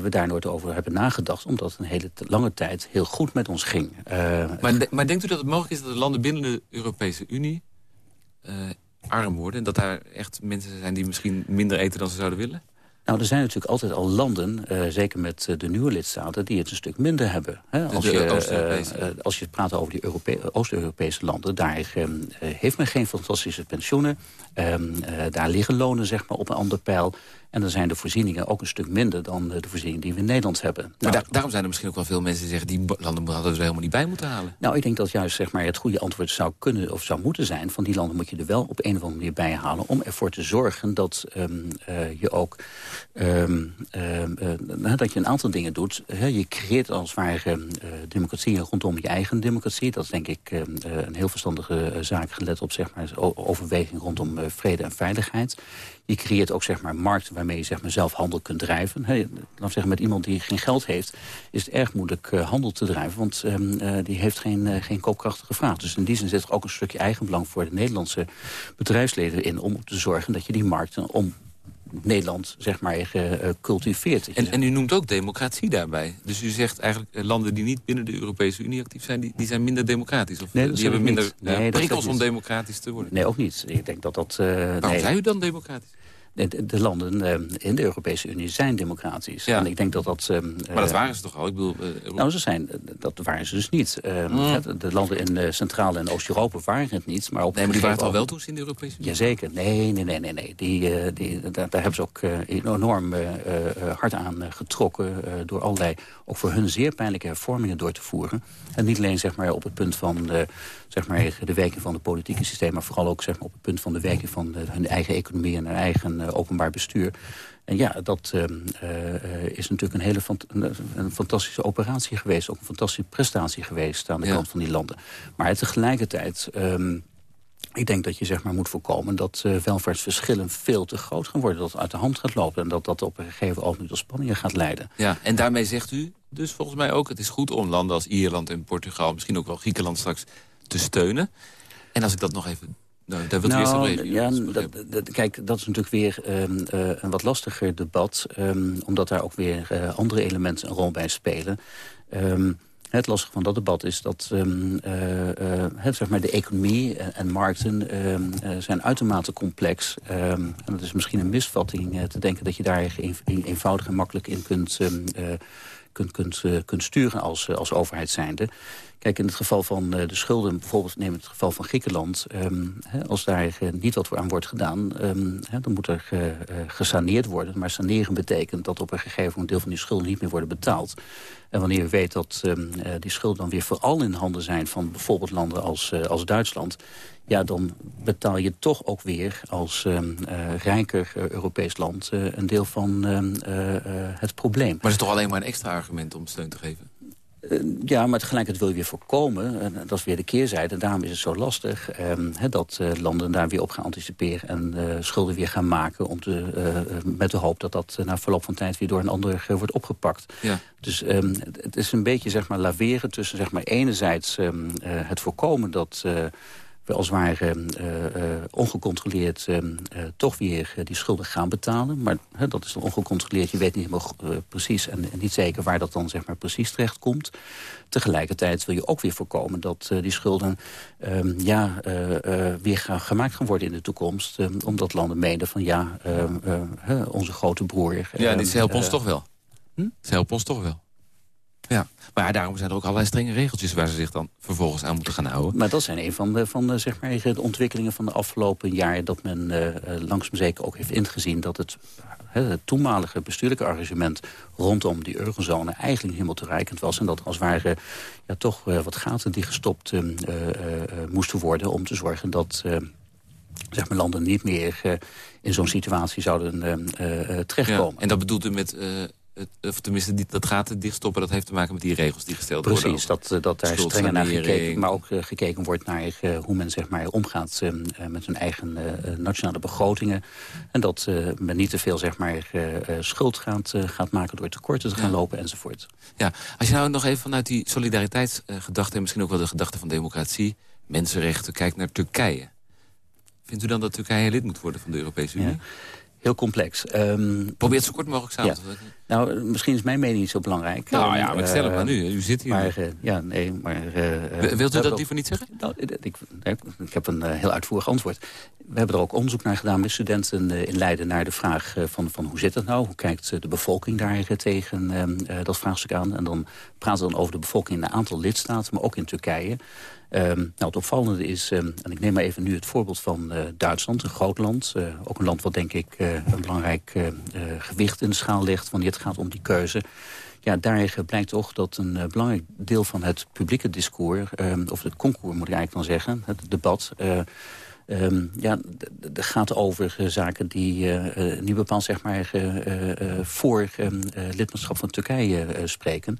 Speaker 5: we daar nooit over hebben nagedacht... omdat het een hele lange tijd heel goed met ons ging.
Speaker 3: Maar, maar denkt u dat het mogelijk is dat de landen binnen de Europese Unie... Arm worden en dat daar echt mensen zijn die misschien minder eten dan ze zouden willen?
Speaker 5: Nou, er zijn natuurlijk altijd al landen, uh, zeker met uh, de nieuwe lidstaten... die het een stuk minder hebben. Hè? Als, je, uh, als je praat over die Oost-Europese landen... daar heeft men geen fantastische pensioenen. Um, daar liggen lonen zeg maar, op een ander pijl. En dan zijn de voorzieningen ook een stuk minder dan de voorzieningen die we in Nederland hebben.
Speaker 3: Maar nou, daarom zijn er misschien ook wel veel mensen die zeggen... die landen hadden we er helemaal niet bij moeten halen.
Speaker 5: Nou, ik denk dat juist zeg maar, het goede antwoord zou kunnen of zou moeten zijn... van die landen moet je er wel op een of andere manier bij halen... om ervoor te zorgen dat um, uh, je ook um, uh, dat je een aantal dingen doet. je creëert als het ware democratie rondom je eigen democratie. Dat is denk ik een heel verstandige zaak gelet op zeg maar, overweging rondom vrede en veiligheid. Je creëert ook zeg maar, markten waarmee je zeg maar, zelf handel kunt drijven. He, laat zeggen, met iemand die geen geld heeft... is het erg moeilijk uh, handel te drijven, want um, uh, die heeft geen, uh, geen koopkrachtige vraag. Dus in die zin zit er ook een stukje eigenbelang voor de Nederlandse bedrijfsleden in... om te zorgen dat je die markten om Nederland zeg maar gecultiveerd.
Speaker 3: En, en u noemt ook democratie daarbij. Dus u zegt eigenlijk eh, landen die niet binnen de Europese Unie actief zijn... die, die zijn minder democratisch? Of
Speaker 5: nee,
Speaker 3: die hebben minder
Speaker 5: nee,
Speaker 3: prikkels om democratisch te worden?
Speaker 5: Nee, ook niet. Ik denk dat dat...
Speaker 3: Uh, Waarom
Speaker 5: nee.
Speaker 3: zijn u dan democratisch?
Speaker 5: De, de, landen uh, in de Europese Unie zijn democratisch.
Speaker 3: Ja.
Speaker 5: En ik denk dat dat... Uh,
Speaker 3: maar dat waren ze toch al? Ik bedoel,
Speaker 5: nou, ze zijn, dat waren ze dus niet. Mm. De landen in Centraal- en Oost-Europa waren het niet. Maar op
Speaker 3: nee, maar die waren het al wel toen ze in de Europese Unie
Speaker 5: Jazeker. Nee, nee, nee, nee. nee. Die, die, daar, daar, hebben ze ook enorm hard aan getrokken... door allerlei, ook voor hun zeer pijnlijke hervormingen door te voeren. En niet alleen zeg maar, op het punt van zeg maar, de werking van het politieke systeem... maar vooral ook zeg maar, op het punt van de werking van hun eigen economie... en hun eigen uh, openbaar bestuur. En ja, dat uh, uh, is natuurlijk een hele fant een fantastische operatie geweest. Ook een fantastische prestatie geweest aan de ja. kant van die landen. Maar tegelijkertijd... Um, ik denk dat je zeg maar, moet voorkomen dat uh, welvaartsverschillen veel te groot gaan worden. Dat het uit de hand gaat lopen en dat dat op een gegeven ogenblik tot spanningen gaat leiden.
Speaker 3: Ja, en daarmee zegt u dus volgens mij ook... het is goed om landen als Ierland en Portugal, misschien ook wel Griekenland straks te steunen. En als ik dat nog even nou, daar wilt u
Speaker 5: nou,
Speaker 3: eerst
Speaker 5: ja, dat, dat, kijk, dat is natuurlijk weer um, uh, een wat lastiger debat. Um, omdat daar ook weer uh, andere elementen een rol bij spelen. Um, het lastige van dat debat is dat um, uh, het, zeg maar, de economie en markten um, zijn uitermate complex. Um, en het is misschien een misvatting te denken dat je daar een, eenvoudig en makkelijk in kunt, kunt, kunt, kunt sturen als, als overheid zijnde. Kijk, in het geval van uh, de schulden, bijvoorbeeld neem het geval van Griekenland... Hè, als daar uh, niet wat voor aan wordt gedaan, hè, dan moet er uh, gesaneerd worden. Maar saneren betekent dat op een gegeven moment deel van die schulden niet meer worden betaald. En wanneer je weet dat um, die schulden dan weer vooral in handen zijn van bijvoorbeeld landen als, als Duitsland... ja, dan betaal je toch ook weer als rijker Europees land een deel van het probleem. Maar
Speaker 3: dat is toch alleen maar een extra argument om steun te geven?
Speaker 5: Ja, maar tegelijkertijd wil je weer voorkomen, en dat is weer de keerzijde... daarom is het zo lastig eh, dat uh, landen daar weer op gaan anticiperen... en uh, schulden weer gaan maken om te, met de hoop dat dat na verloop van tijd... weer door een ander wordt opgepakt.
Speaker 3: Ja.
Speaker 5: Dus um, het is een beetje zeg maar, laveren tussen zeg maar, enerzijds um, het voorkomen... dat we als het ware uh, ongecontroleerd uh, toch weer die schulden gaan betalen. Maar dat is dan ongecontroleerd. Je weet niet helemaal precies en, en, niet zeker waar dat dan zeg maar, precies terecht komt. Tegelijkertijd wil je ook weer voorkomen dat die schulden um, ja, weer gaan, gemaakt gaan worden in de toekomst. Omdat landen menen van ja, onze grote broer...
Speaker 3: Ja, dit helpt ons toch wel. Hm? Ze helpen ons toch wel. Ja, maar daarom zijn er ook allerlei strenge regeltjes... waar ze zich dan vervolgens aan moeten gaan houden.
Speaker 5: Maar dat zijn een van de, van de, zeg maar, de ontwikkelingen van de afgelopen jaar... dat men uh, langzaam zeker ook heeft ingezien dat het, uh, het toenmalige bestuurlijke argument... rondom die eurozone eigenlijk helemaal toereikend was. En dat als het ware ja, toch wat gaten die gestopt moesten worden... om te zorgen dat zeg maar, landen niet meer in zo'n situatie zouden terechtkomen.
Speaker 3: Ja, en dat bedoelt u met of tenminste, die, dat gaat dichtstoppen, dat heeft te maken met die regels die gesteld
Speaker 5: Precies,
Speaker 3: worden.
Speaker 5: Precies, dat, dat daar strenger naar gekeken, maar ook gekeken wordt naar hoe men zeg maar, omgaat met hun eigen nationale begrotingen. En dat men niet te veel zeg maar, schuld gaat, gaat maken door tekorten te gaan lopen enzovoort.
Speaker 3: Ja, als je nou nog even vanuit die solidariteitsgedachte... en misschien ook wel de gedachte van democratie, mensenrechten... kijkt naar Turkije. Vindt u dan dat Turkije lid moet worden van de Europese Unie?
Speaker 5: Heel complex. Um,
Speaker 3: Probeer het zo kort mogelijk samen te
Speaker 5: vatten. Nou, misschien is mijn mening niet zo belangrijk.
Speaker 3: Nou ja, maar stel het maar nu. U zit hier.
Speaker 5: Maar, uh, ja, nee, maar...
Speaker 3: Uh, Wilt u dat liever niet zeggen?
Speaker 5: Nou, ik, ik, heb een heel uitvoerig antwoord. We hebben er ook onderzoek naar gedaan met studenten in Leiden... naar de vraag van, van hoe zit het nou? Hoe kijkt de bevolking daar tegen dat vraagstuk aan? En dan praten we dan over de bevolking in een aantal lidstaten... maar ook in Turkije. Um, nou, het opvallende is, um, en ik neem maar even nu het voorbeeld van uh, Duitsland, een groot land. Uh, ook een land wat denk ik uh, een belangrijk gewicht in de schaal legt wanneer het gaat om die keuze. Ja, daar blijkt toch dat een belangrijk deel van het publieke discours, um, of het concours moet ik eigenlijk dan zeggen, het debat... Ja, gaat over zaken die niet bepaald zeg maar, voor lidmaatschap van Turkije spreken.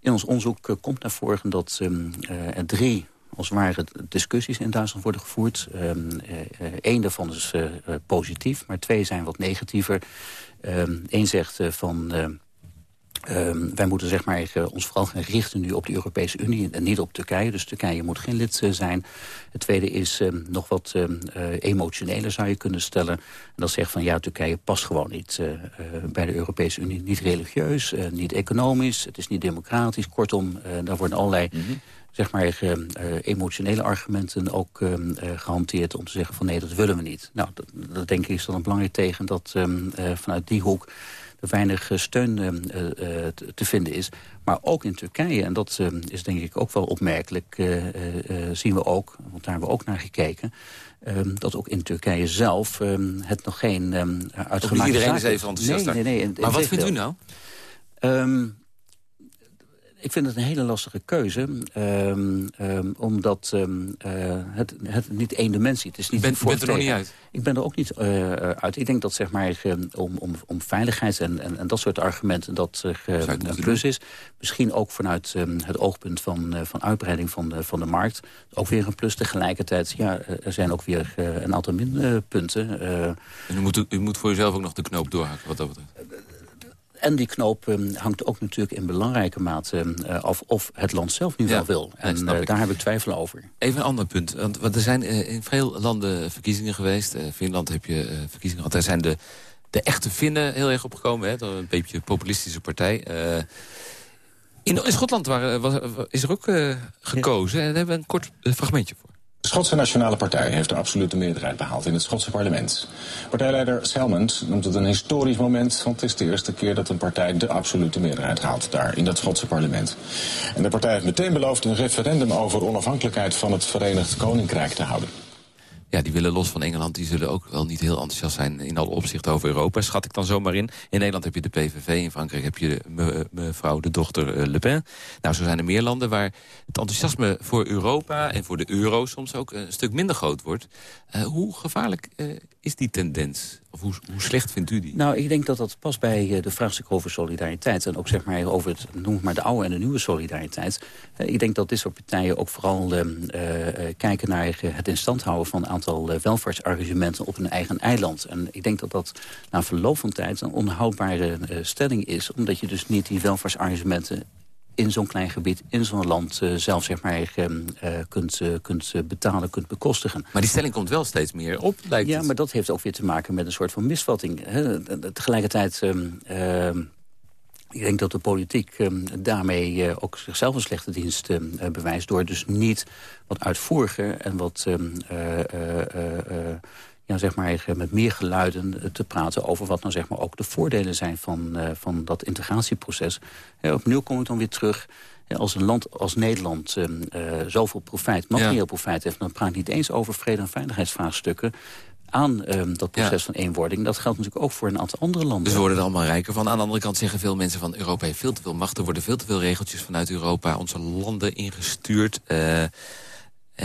Speaker 5: In ons onderzoek komt naar voren dat er drie als ware discussies in Duitsland worden gevoerd. Eén um, uh, daarvan is uh, positief, maar twee zijn wat negatiever. Eén um, zegt van... Um, wij moeten zeg maar, ons vooral gaan richten nu op de Europese Unie en niet op Turkije. Dus Turkije moet geen lid zijn. Het tweede is nog wat emotioneler zou je kunnen stellen. En dat zegt van ja, Turkije past gewoon niet bij de Europese Unie. Niet religieus, niet economisch, het is niet democratisch. Kortom, daar worden allerlei... -hmm zeg maar, uh, emotionele argumenten ook uh, gehanteerd... om te zeggen van nee, dat willen we niet. Nou, dat, dat denk ik is dan een belangrijk tegen dat um, vanuit die hoek er weinig steun te, te, vinden is. Maar ook in Turkije, en dat is denk ik ook wel opmerkelijk... zien we ook, want daar hebben we ook naar gekeken... Um, dat ook in Turkije zelf um, het nog geen um, uitgemaakte
Speaker 3: Iedereen is even enthousiast.
Speaker 5: Nee, nee, nee,
Speaker 3: maar wat vindt u nou?
Speaker 5: Ik vind het een hele lastige keuze. Um, um, omdat um, uh, het, het niet één dimensie is. Het is niet
Speaker 3: bent, bent er nog niet uit?
Speaker 5: Ik ben er ook niet uh, uit. Ik denk dat zeg maar, om, om, om veiligheid en, en, en dat soort argumenten... dat uh, een plus is. Misschien ook vanuit het oogpunt van, van uitbreiding van de, van de markt. Ook weer een plus. Tegelijkertijd ja, er zijn ook weer een aantal minpunten.
Speaker 3: en u moet, u moet voor uzelf ook nog de knoop doorhakken wat dat betreft.
Speaker 5: En die knoop um, hangt ook natuurlijk in belangrijke mate uh, af of het land zelf nu ja, wel wil. En uh, daar heb ik twijfel over.
Speaker 3: Even een ander punt. Want, want er zijn uh, in veel landen verkiezingen geweest. Finland heb je verkiezingen gehad. Daar zijn de, de echte Finnen heel erg opgekomen. Hè? Een beetje populistische partij. In, in, Schotland waren, was, is er ook gekozen. En daar hebben we een kort fragmentje voor.
Speaker 7: De Schotse Nationale Partij heeft een absolute meerderheid behaald in het Schotse parlement. Partijleider Salmond noemt het een historisch moment, want het is de eerste keer dat een partij de absolute meerderheid haalt daar in dat Schotse parlement. En de partij heeft meteen beloofd een referendum over onafhankelijkheid van het Verenigd Koninkrijk te houden
Speaker 3: ja, die willen los van Engeland, die zullen ook wel niet heel enthousiast zijn in alle opzichten over Europa. Schat ik dan zomaar in. In Nederland heb je de PVV, in Frankrijk heb je me, mevrouw de dochter uh, Le Pen. Nou, zo zijn er meer landen waar het enthousiasme voor Europa en voor de euro soms ook een stuk minder groot wordt. Uh, hoe gevaarlijk is die tendens? Of hoe, hoe, slecht vindt u die?
Speaker 5: Nou, ik denk dat dat past bij de vraagstuk over solidariteit. En ook zeg maar over het, noem maar de oude en de nieuwe solidariteit. ik denk dat dit soort partijen ook vooral kijken naar het in stand houden van een aantal welvaartsargumenten op hun eigen eiland. En ik denk dat dat na verloop van tijd een onhoudbare stelling is. Omdat je dus niet die welvaartsargumenten in zo'n klein gebied, in zo'n land... Uh, zelf zeg maar, uh, kunt, kunt betalen, kunt bekostigen.
Speaker 3: Maar die stelling komt wel steeds meer op, lijkt
Speaker 5: Ja,
Speaker 3: het.
Speaker 5: maar dat heeft ook weer te maken met een soort van misvatting. Hè. Tegelijkertijd... Ehm, ik denk dat de politiek um, daarmee ook zichzelf een slechte dienst bewijst... door dus niet wat uitvoeriger en wat ja, zeg maar, met meer geluiden te praten... over wat nou zeg maar, ook de voordelen zijn van, van dat integratieproces. opnieuw kom ik dan weer terug... Als een land als Nederland uh, zoveel profijt, materieel ja. profijt heeft... dan praat ik niet eens over vrede- en veiligheidsvraagstukken aan um, dat proces ja. van eenwording. Dat geldt natuurlijk ook voor een aantal andere landen.
Speaker 3: Dus we worden er allemaal rijker van. Aan de andere kant zeggen veel mensen van Europa heeft veel te veel macht. Er worden veel te veel regeltjes vanuit Europa onze landen ingestuurd. Uh,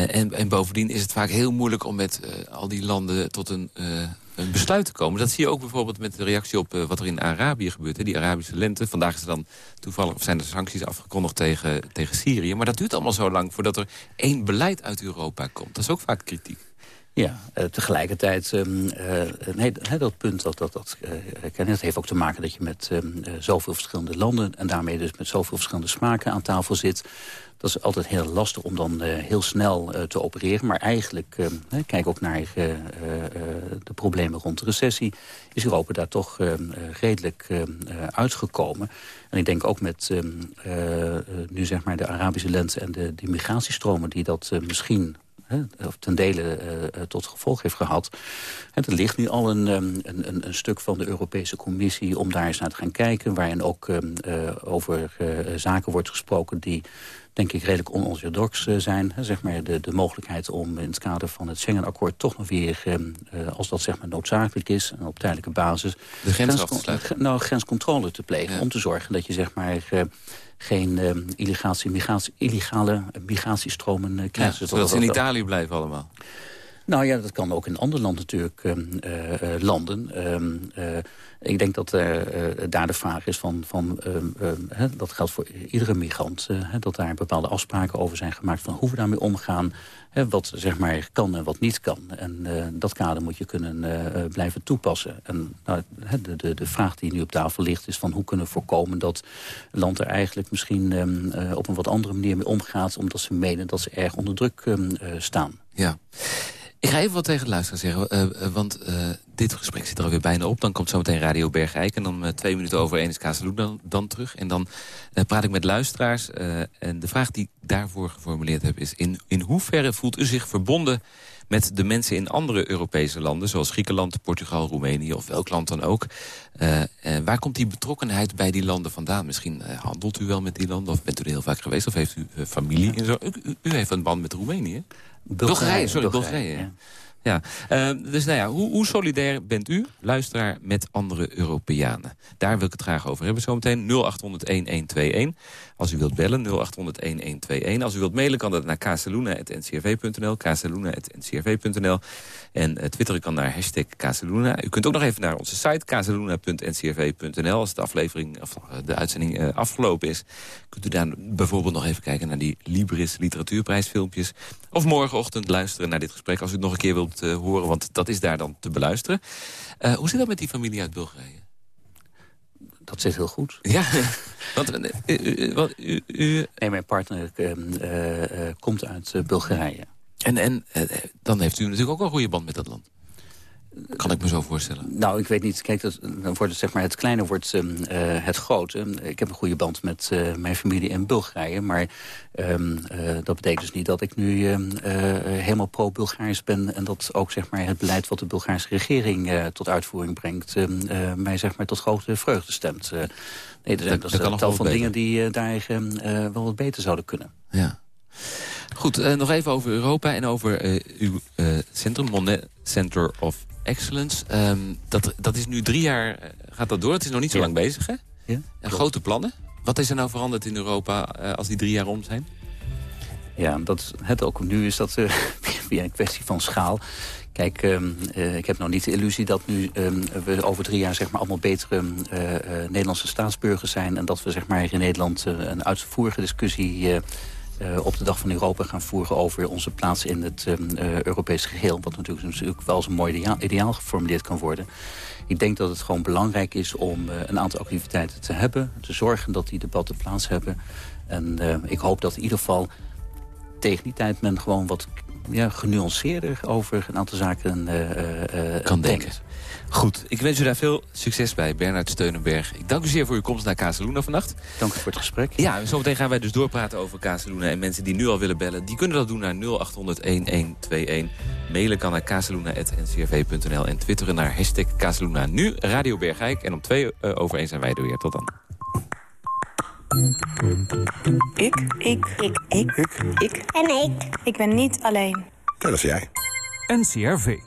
Speaker 3: en, en bovendien is het vaak heel moeilijk om met al die landen tot een een besluit te komen. Dat zie je ook bijvoorbeeld met de reactie op wat er in Arabië gebeurt. Die Arabische lente. Vandaag is er dan toevallig zijn er sancties afgekondigd tegen, tegen Syrië. Maar dat duurt allemaal zo lang voordat er één beleid uit Europa komt. Dat is ook vaak kritiek.
Speaker 5: Ja, tegelijkertijd, um, nee, dat punt, dat, dat, dat, uh, dat heeft ook te maken dat je met um, zoveel verschillende landen... en daarmee dus met zoveel verschillende smaken aan tafel zit. Dat is altijd heel lastig om dan heel snel te opereren. Maar eigenlijk, ehm, kijk ook naar de problemen rond de recessie... is Europa daar toch redelijk uitgekomen. En ik denk ook met nu zeg maar de Arabische lente en de, de migratiestromen... die dat misschien of ten dele tot gevolg heeft gehad. En er ligt nu al een, een, een, stuk van de Europese Commissie om daar eens naar te gaan kijken... waarin ook over zaken wordt gesproken die denk ik redelijk onorthodox zijn. zeg maar de, de mogelijkheid om in het kader van het Schengen-akkoord... toch nog weer, als dat zeg maar noodzakelijk is... en op tijdelijke basis...
Speaker 3: De grens, grens
Speaker 5: nou, grenscontrole te plegen. Om te zorgen dat je zeg maar geen uh, migratie, illegale migratiestromen krijgt.
Speaker 3: Ja, zodat ze in Italië blijven allemaal.
Speaker 5: Nou ja, dat kan ook in ander land natuurlijk uh, landen. Ehm, ik denk dat daar de vraag is van... van dat geldt voor iedere migrant. dat daar bepaalde afspraken over zijn gemaakt... van hoe we daarmee omgaan wat zeg maar kan en wat niet kan. En dat kader moet je kunnen blijven toepassen. En nou, de, de, de vraag die nu op tafel ligt is van hoe kunnen we voorkomen... dat land er eigenlijk misschien op een wat andere manier mee omgaat... omdat ze menen dat ze erg onder druk staan.
Speaker 3: Ja. Ik ga even wat tegen de luisteraar zeggen, uh, uh, want uh, dit gesprek zit er alweer bijna op. Dan komt zometeen Radio Bergijk en dan twee minuten over één is dan, dan terug. En dan praat ik met luisteraars. en de vraag die ik daarvoor geformuleerd heb is... In, in hoeverre voelt u zich verbonden met de mensen in andere Europese landen... zoals Griekenland, Portugal, Roemenië of welk land dan ook. waar komt die betrokkenheid bij die landen vandaan? Misschien handelt u wel met die landen of bent u er heel vaak geweest... of heeft u familie in zo? U, u, heeft een band met Roemenië? Bulgarije, sorry, Bulgarije. Ja. Uh, dus nou ja, hoe, hoe, solidair bent u, luisteraar, met andere Europeanen? Daar wil ik het graag over hebben zometeen. 0800-1121. Als u wilt bellen, 0800-1121. Als u wilt mailen, kan dat naar casaluna.ncrv.nl. casaluna.ncrv.nl. En uh, twitteren kan naar hashtag Casaluna. U kunt ook nog even naar onze site, casaluna.ncrv.nl. Als de aflevering, of eh, de uitzending uh, afgelopen is, kunt u daar bijvoorbeeld nog even kijken naar die Libris literatuurprijsfilmpjes. Of morgenochtend luisteren naar dit gesprek als u het nog een keer wilt horen, want dat is daar dan te beluisteren. hoe zit dat met die familie uit Bulgarije?
Speaker 5: Dat zit heel goed.
Speaker 3: Ja, want, u, wat, u, u...
Speaker 5: Nee, mijn partner uh, komt uit Bulgarije.
Speaker 3: En, en dan heeft u natuurlijk ook een goede band met dat land. Kan ik me zo voorstellen?
Speaker 5: Nou, ik weet niet. Kijk, dat, dan wordt het, zeg maar, het kleine wordt uh, het grote. Ik heb een goede band met uh, mijn familie in Bulgarije. Maar um, uh, dat betekent dus niet dat ik nu ehm, helemaal pro-Bulgaars ben... en dat ook zeg maar, het beleid wat de Bulgaarse regering tot uitvoering brengt... Ehm, mij zeg maar, tot grote vreugde stemt. nee, er zijn dat, tal van dingen die daar wel wat beter zouden kunnen.
Speaker 3: Ja. Goed, nog even over Europa en over uw centrum, Monet Center of Excellence. Um, dat, dat is nu drie jaar, eh, gaat dat door? Het is nog niet zo lang bezig, hè? Ja. En grote plannen? Wat is er nou veranderd in Europa uh, als die drie jaar om zijn?
Speaker 5: Ja, dat, het ook nu is dat uh, weer een kwestie van schaal. Kijk, um, uh, ik heb nou niet de illusie dat nu um, we over drie jaar zeg maar, allemaal betere Nederlandse staatsburgers zijn... en dat we zeg maar, in Nederland een uitvoerige discussie uh, op de Dag van Europa gaan voeren over onze plaats in het uh, Europese geheel. Wat natuurlijk, natuurlijk wel eens een mooi ideaal, ideaal, geformuleerd kan worden. Ik denk dat het gewoon belangrijk is om uh, een aantal activiteiten te hebben. Te zorgen dat die debatten plaats hebben. En ik hoop dat in ieder geval tegen die tijd men gewoon wat ja, genuanceerder over een aantal zaken
Speaker 3: kan denken. Goed, ik wens u daar veel succes bij, Bernard Steunenberg. Ik dank u zeer voor uw komst naar Casaluna vannacht.
Speaker 5: Dank u voor het gesprek.
Speaker 3: Ja, zometeen gaan wij dus doorpraten over Casaluna. En mensen die nu al willen bellen, die kunnen dat doen naar 0800-1121. Mailen kan naar casaluna.ncrv.nl en twitteren naar hashtag Casaluna. Nu Radio Bergijk en om twee uh, over één zijn wij er weer. Tot dan.
Speaker 8: Ik. Ik. Ik. Ik. Ik. Ik. En ik. Ik ben niet alleen.
Speaker 2: Dat is jij.
Speaker 9: NCRV.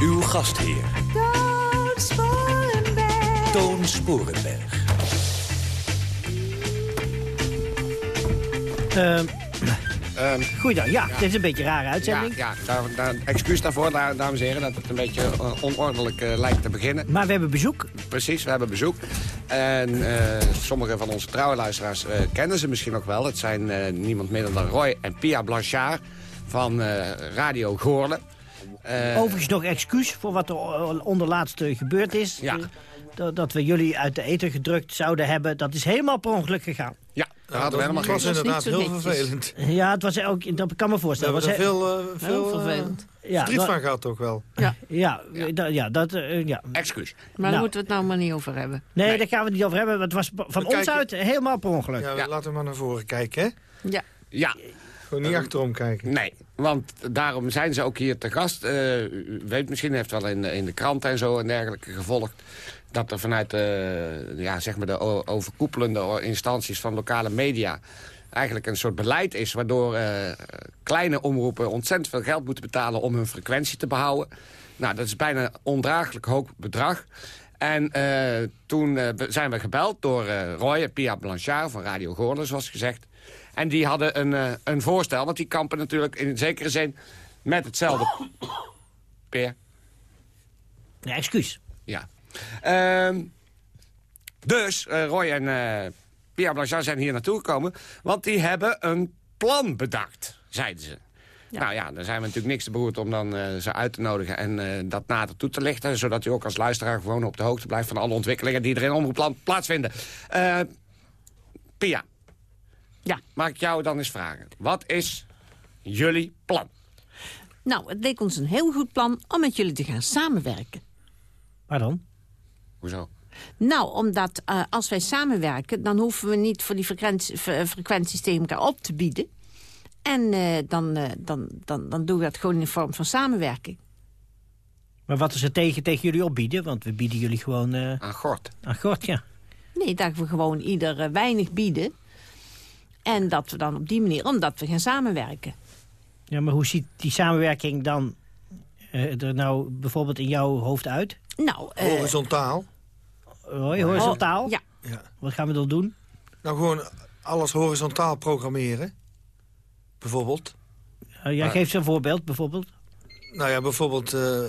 Speaker 9: Uw gastheer,
Speaker 10: Toon Sporenberg.
Speaker 9: Toon Sporenberg.
Speaker 11: Ehm Goeiedag. Ja, dit is een beetje een rare uitzending.
Speaker 12: Ja, ja daar, daar, excuus daarvoor, da- dames en heren, dat het een beetje eh, onordelijk eh, lijkt te beginnen.
Speaker 11: Maar we hebben bezoek.
Speaker 12: Precies, we hebben bezoek. En eh, sommige van onze trouwe luisteraars eh, kennen ze misschien ook wel. Het zijn eh, niemand minder dan Roy en Pia Blanchard van eh, Radio Goorlen. Eh,
Speaker 11: Overigens nog excuus voor wat er onderlaatst eh, gebeurd is.
Speaker 12: Ja.
Speaker 11: Eh, dat, dat we jullie uit de eten gedrukt zouden hebben. Dat is helemaal per ongeluk gegaan.
Speaker 12: Ja, daar hadden we helemaal
Speaker 13: was
Speaker 12: geen...
Speaker 13: inderdaad heel vervelend.
Speaker 11: Ja, het was ook, dat kan me voorstellen.
Speaker 13: hebben er
Speaker 11: Het was
Speaker 13: veel, eh, veel
Speaker 14: Heel
Speaker 13: eh,
Speaker 14: vervelend.
Speaker 11: Ja,
Speaker 13: verdriet
Speaker 11: dat-
Speaker 13: van gehad toch wel.
Speaker 14: Ja,
Speaker 11: Ja, ja. ja, dat, eh, ja.
Speaker 12: Excuus.
Speaker 14: maar
Speaker 11: Nou.
Speaker 14: daar moeten we het nou maar niet over hebben.
Speaker 11: Nee, daar gaan we het niet over hebben. want Het was van
Speaker 13: We
Speaker 11: ons
Speaker 13: kijken-
Speaker 11: uit helemaal per ongeluk.
Speaker 13: Ja, laten we maar naar voren kijken, hè?
Speaker 14: Ja.
Speaker 12: Ja,
Speaker 13: Gewoon niet achterom kijken.
Speaker 12: Nee, want daarom zijn ze ook hier te gast. Eh, u weet misschien, heeft wel in, in de krant en zo en dergelijke gevolgd... dat er vanuit de, ja, zeg maar de overkoepelende instanties van lokale media... eigenlijk een soort beleid is... waardoor eh, kleine omroepen ontzettend veel geld moeten betalen... om hun frequentie te behouden. Nou, dat is bijna een ondraaglijk hoog bedrag. En eh, toen eh, zijn we gebeld door eh, Roy en Pia Blanchard van Radio Goorlen, zoals gezegd. En die hadden een, eh, een voorstel, want die kampen natuurlijk in zekere zin met hetzelfde... Peer,
Speaker 11: Nee, excuus.
Speaker 12: ja. Ehm, dus eh, Roy en eh, Pia Blanchard zijn hier naartoe gekomen, want die hebben een plan bedacht, zeiden ze. Nou ja, dan zijn we natuurlijk niks te beroerd om dan eh, ze uit te nodigen en eh, dat nader toe te lichten. Zodat u ook als luisteraar gewoon op de hoogte blijft van alle ontwikkelingen die er in Omroepland plaatsvinden. Eh, Pia.
Speaker 14: Ja.
Speaker 12: Mag ik jou dan eens vragen. Wat is jullie plan?
Speaker 14: Nou, het leek ons een heel goed plan om met jullie te gaan samenwerken.
Speaker 11: Waar dan?
Speaker 12: Hoezo?
Speaker 14: Nou, omdat eh, als wij samenwerken... dan hoeven we niet voor die frequentie- fre- frequenties tegen elkaar op te bieden. En eh, dan, eh, dan, dan, dan doen we dat gewoon in de vorm van samenwerking.
Speaker 11: Maar wat is er tegen, tegen jullie opbieden? Want we bieden jullie gewoon... eh
Speaker 12: Aan gort.
Speaker 11: aan gort, ja.
Speaker 14: Nee, dat we gewoon ieder eh, weinig bieden. En dat we dan op die manier, omdat we gaan samenwerken.
Speaker 11: Ja, maar hoe ziet die samenwerking dan eh, er nou bijvoorbeeld in jouw hoofd uit?
Speaker 14: Nou, eh,
Speaker 13: Horizontaal.
Speaker 11: Roy, horizontaal?
Speaker 14: ja.
Speaker 13: Ja.
Speaker 11: Wat gaan we dan doen?
Speaker 13: Nou, gewoon alles horizontaal programmeren. Bijvoorbeeld.
Speaker 11: Eh, jij
Speaker 13: Maar-
Speaker 11: geeft een voorbeeld, bijvoorbeeld.
Speaker 13: Nou ja, bijvoorbeeld... eh,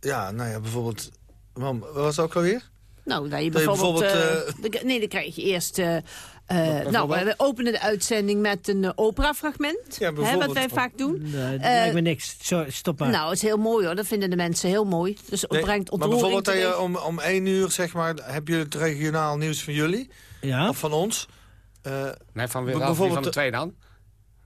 Speaker 13: ja, nou ja, bijvoorbeeld... Mam, wat was het ook alweer?
Speaker 14: Nou, dat je
Speaker 13: Dat je
Speaker 14: bijvoorbeeld...
Speaker 13: bijvoorbeeld,
Speaker 14: eh, de- nee, dan krijg je eerst... eh, eh, nou, we openen de uitzending met een eh, operafragment.
Speaker 13: Ja,
Speaker 14: hè, wat
Speaker 13: bijvoorbeeld.
Speaker 14: wij vaak doen.
Speaker 11: Nee, dat
Speaker 14: Eh,
Speaker 11: lijkt me niks. Zo, stop maar.
Speaker 14: Nou, het is heel mooi hoor. Dat vinden de mensen heel mooi. Dus het
Speaker 13: Nee,
Speaker 14: brengt
Speaker 13: maar
Speaker 14: ontroering
Speaker 13: bijvoorbeeld dat je
Speaker 14: teweeg.
Speaker 13: om, om één uur, zeg maar... heb je het regionaal nieuws van jullie.
Speaker 11: ja?
Speaker 13: Of van ons. Eh,
Speaker 12: Nee, van weer van
Speaker 13: bijvoorbeeld
Speaker 12: de twee dan?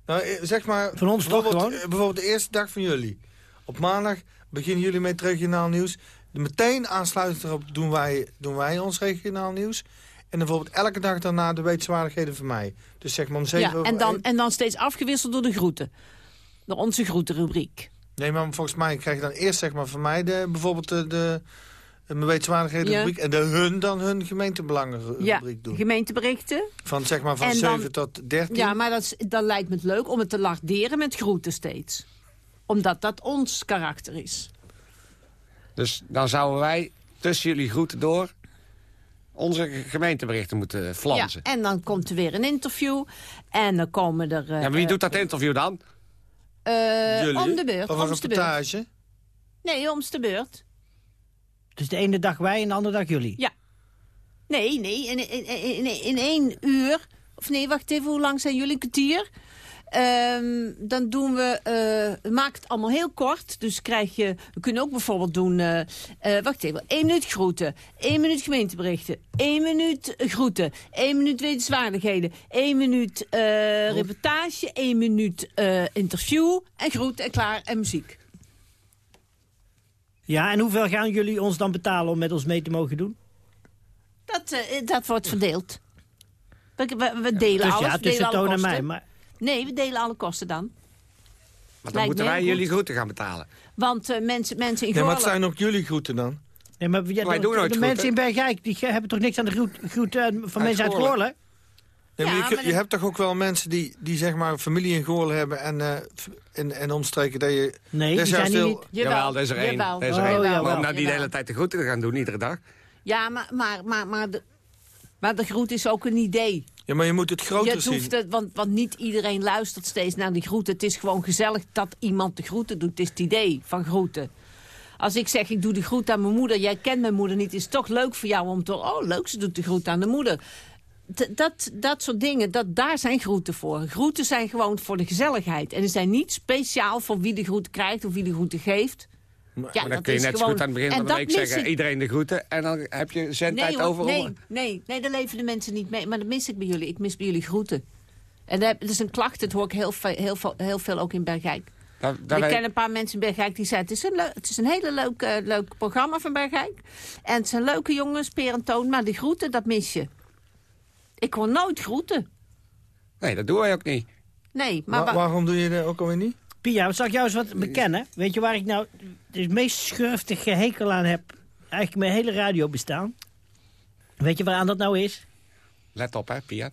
Speaker 13: nou, eh, zeg maar...
Speaker 11: Van ons toch
Speaker 13: bijvoorbeeld,
Speaker 11: gewoon?
Speaker 13: eh, Bijvoorbeeld de eerste dag van jullie. Op maandag beginnen jullie met het regionaal nieuws. Meteen aansluitend erop doen wij, doen wij ons regionaal nieuws. En dan bijvoorbeeld elke dag daarna de wetenswaardigheden van mij. Dus zeg maar om zeven
Speaker 14: Ja, en dan, en dan steeds afgewisseld door de groeten. Door onze groetenrubriek.
Speaker 13: Nee, maar volgens mij krijg je dan eerst zeg maar van mij de, bijvoorbeeld de, de, mijn wetenswaardigheden
Speaker 14: Ja.
Speaker 13: rubriek. En de hun dan hun gemeentebelangen ru-
Speaker 14: Ja,
Speaker 13: doen.
Speaker 14: gemeenteberichten.
Speaker 13: Van zeg maar van
Speaker 14: En dan-
Speaker 13: 7 tot 13.
Speaker 14: Ja, maar dat, is- dan lijkt me het leuk om het te larderen met groeten steeds. Omdat dat ons karakter is.
Speaker 12: Dus dan zouden wij tussen jullie groeten door... onze gemeenteberichten moeten flansen.
Speaker 14: Ja, en dan komt er weer een interview. En dan komen er...
Speaker 12: Ja, maar wie
Speaker 14: eh,
Speaker 12: doet dat interview dan?
Speaker 14: eh,
Speaker 13: Jullie?
Speaker 14: om de beurt.
Speaker 13: Of een
Speaker 14: om de beurt.
Speaker 13: reportage.
Speaker 14: Nee, om de beurt.
Speaker 11: Dus de ene dag wij en de andere dag jullie.
Speaker 14: Ja. Nee, nee, in, in, in, in, in één uur... Of nee, wacht even, hoe lang zijn jullie? Een kwartier? Ehm, dan doen we, eh, we maken het allemaal heel kort. Dus krijg je, we kunnen ook bijvoorbeeld doen, eh, eh, wacht even, één minuut groeten, één minuut gemeenteberichten, één minuut groeten, één minuut wetenswaardigheden, één minuut eh, reportage, één minuut eh, interview en groeten en klaar en muziek.
Speaker 11: Ja, en hoeveel gaan jullie ons dan betalen om met ons mee te mogen doen?
Speaker 14: Dat, eh, dat wordt verdeeld. We, delen
Speaker 11: Dus
Speaker 14: alles.
Speaker 11: ja,
Speaker 14: we delen
Speaker 11: tussen
Speaker 14: alle
Speaker 11: Toon en
Speaker 14: kosten.
Speaker 11: mij. Maar
Speaker 14: Nee, we delen alle kosten dan.
Speaker 12: Maar dan
Speaker 14: Lijkt
Speaker 12: moeten wij jullie groeten gaan betalen.
Speaker 14: Want eh, mensen, mensen in
Speaker 13: Ja, maar het
Speaker 14: Goorlen...
Speaker 13: zijn ook jullie groeten dan.
Speaker 11: Nee, maar ja,
Speaker 12: Wij
Speaker 11: de,
Speaker 12: doen
Speaker 11: de
Speaker 12: nooit goed,
Speaker 11: mensen in Bergijk die hebben toch niks aan de groet, groet van mensen uit
Speaker 13: Goorlen. Nee, maar
Speaker 14: Ja,
Speaker 13: je,
Speaker 14: maar
Speaker 13: je hebt toch ook wel mensen die, die zeg maar familie in Goorlen hebben en, eh, f- en, en omstreken dat je...
Speaker 11: Nee,
Speaker 13: dat
Speaker 11: zijn
Speaker 13: heel-
Speaker 11: niet.
Speaker 12: Jawel, dat is er één.
Speaker 14: Jawel.
Speaker 12: Dat is er één.
Speaker 11: jawel.
Speaker 12: Maar om nou die de hele tijd de groeten te gaan doen, iedere dag.
Speaker 14: Ja, maar, maar, maar, maar, de, maar de groet is ook een idee.
Speaker 13: Ja, maar je moet het
Speaker 14: Je
Speaker 13: groter zien.
Speaker 14: hoeft het, want, want niet iedereen luistert steeds naar die groeten. Het is gewoon gezellig dat iemand de groeten doet. Het is het idee van groeten. Als ik zeg, ik doe de groet aan mijn moeder. Jij kent mijn moeder niet. Is het toch leuk voor jou om te... Oh, leuk, ze doet de groet aan de moeder. Dat, dat soort dingen, dat, daar zijn groeten voor. Groeten zijn gewoon voor de gezelligheid. En ze zijn niet speciaal voor wie de groeten krijgt of wie de groeten geeft. Ja,
Speaker 12: maar dan
Speaker 14: dat
Speaker 12: kun je
Speaker 14: is
Speaker 12: net zo
Speaker 14: gewoon-
Speaker 12: goed aan het begin
Speaker 14: en
Speaker 12: van de week zeggen...
Speaker 14: ik.
Speaker 12: iedereen de groeten en dan heb je zendtijd
Speaker 14: nee,
Speaker 12: over.
Speaker 14: nee, nee, nee, daar leven de mensen niet mee. Maar dat mis ik bij jullie. Ik mis bij jullie groeten. En dat is een klacht, dat hoor ik heel, veel, heel, veel, heel veel ook in Bergijk.
Speaker 12: Daar- daar
Speaker 14: ik ken een paar mensen in Bergijk die zeiden... het is een, het is een hele leuk, eh, leuk programma van Bergijk. En het zijn leuke jongens, peer en toon. Maar die groeten, dat mis je. Ik hoor nooit groeten.
Speaker 12: Nee, dat doen wij ook niet.
Speaker 14: Nee, maar...
Speaker 13: Wa-
Speaker 14: wa-
Speaker 13: waarom doe je dat ook alweer niet?
Speaker 11: Pia, zal ik jou eens wat bekennen? Weet je waar ik nou de meest schurftige hekel aan heb? Eigenlijk mijn hele radio bestaan. Weet je waaraan dat nou is?
Speaker 12: Let op, hè, Pia.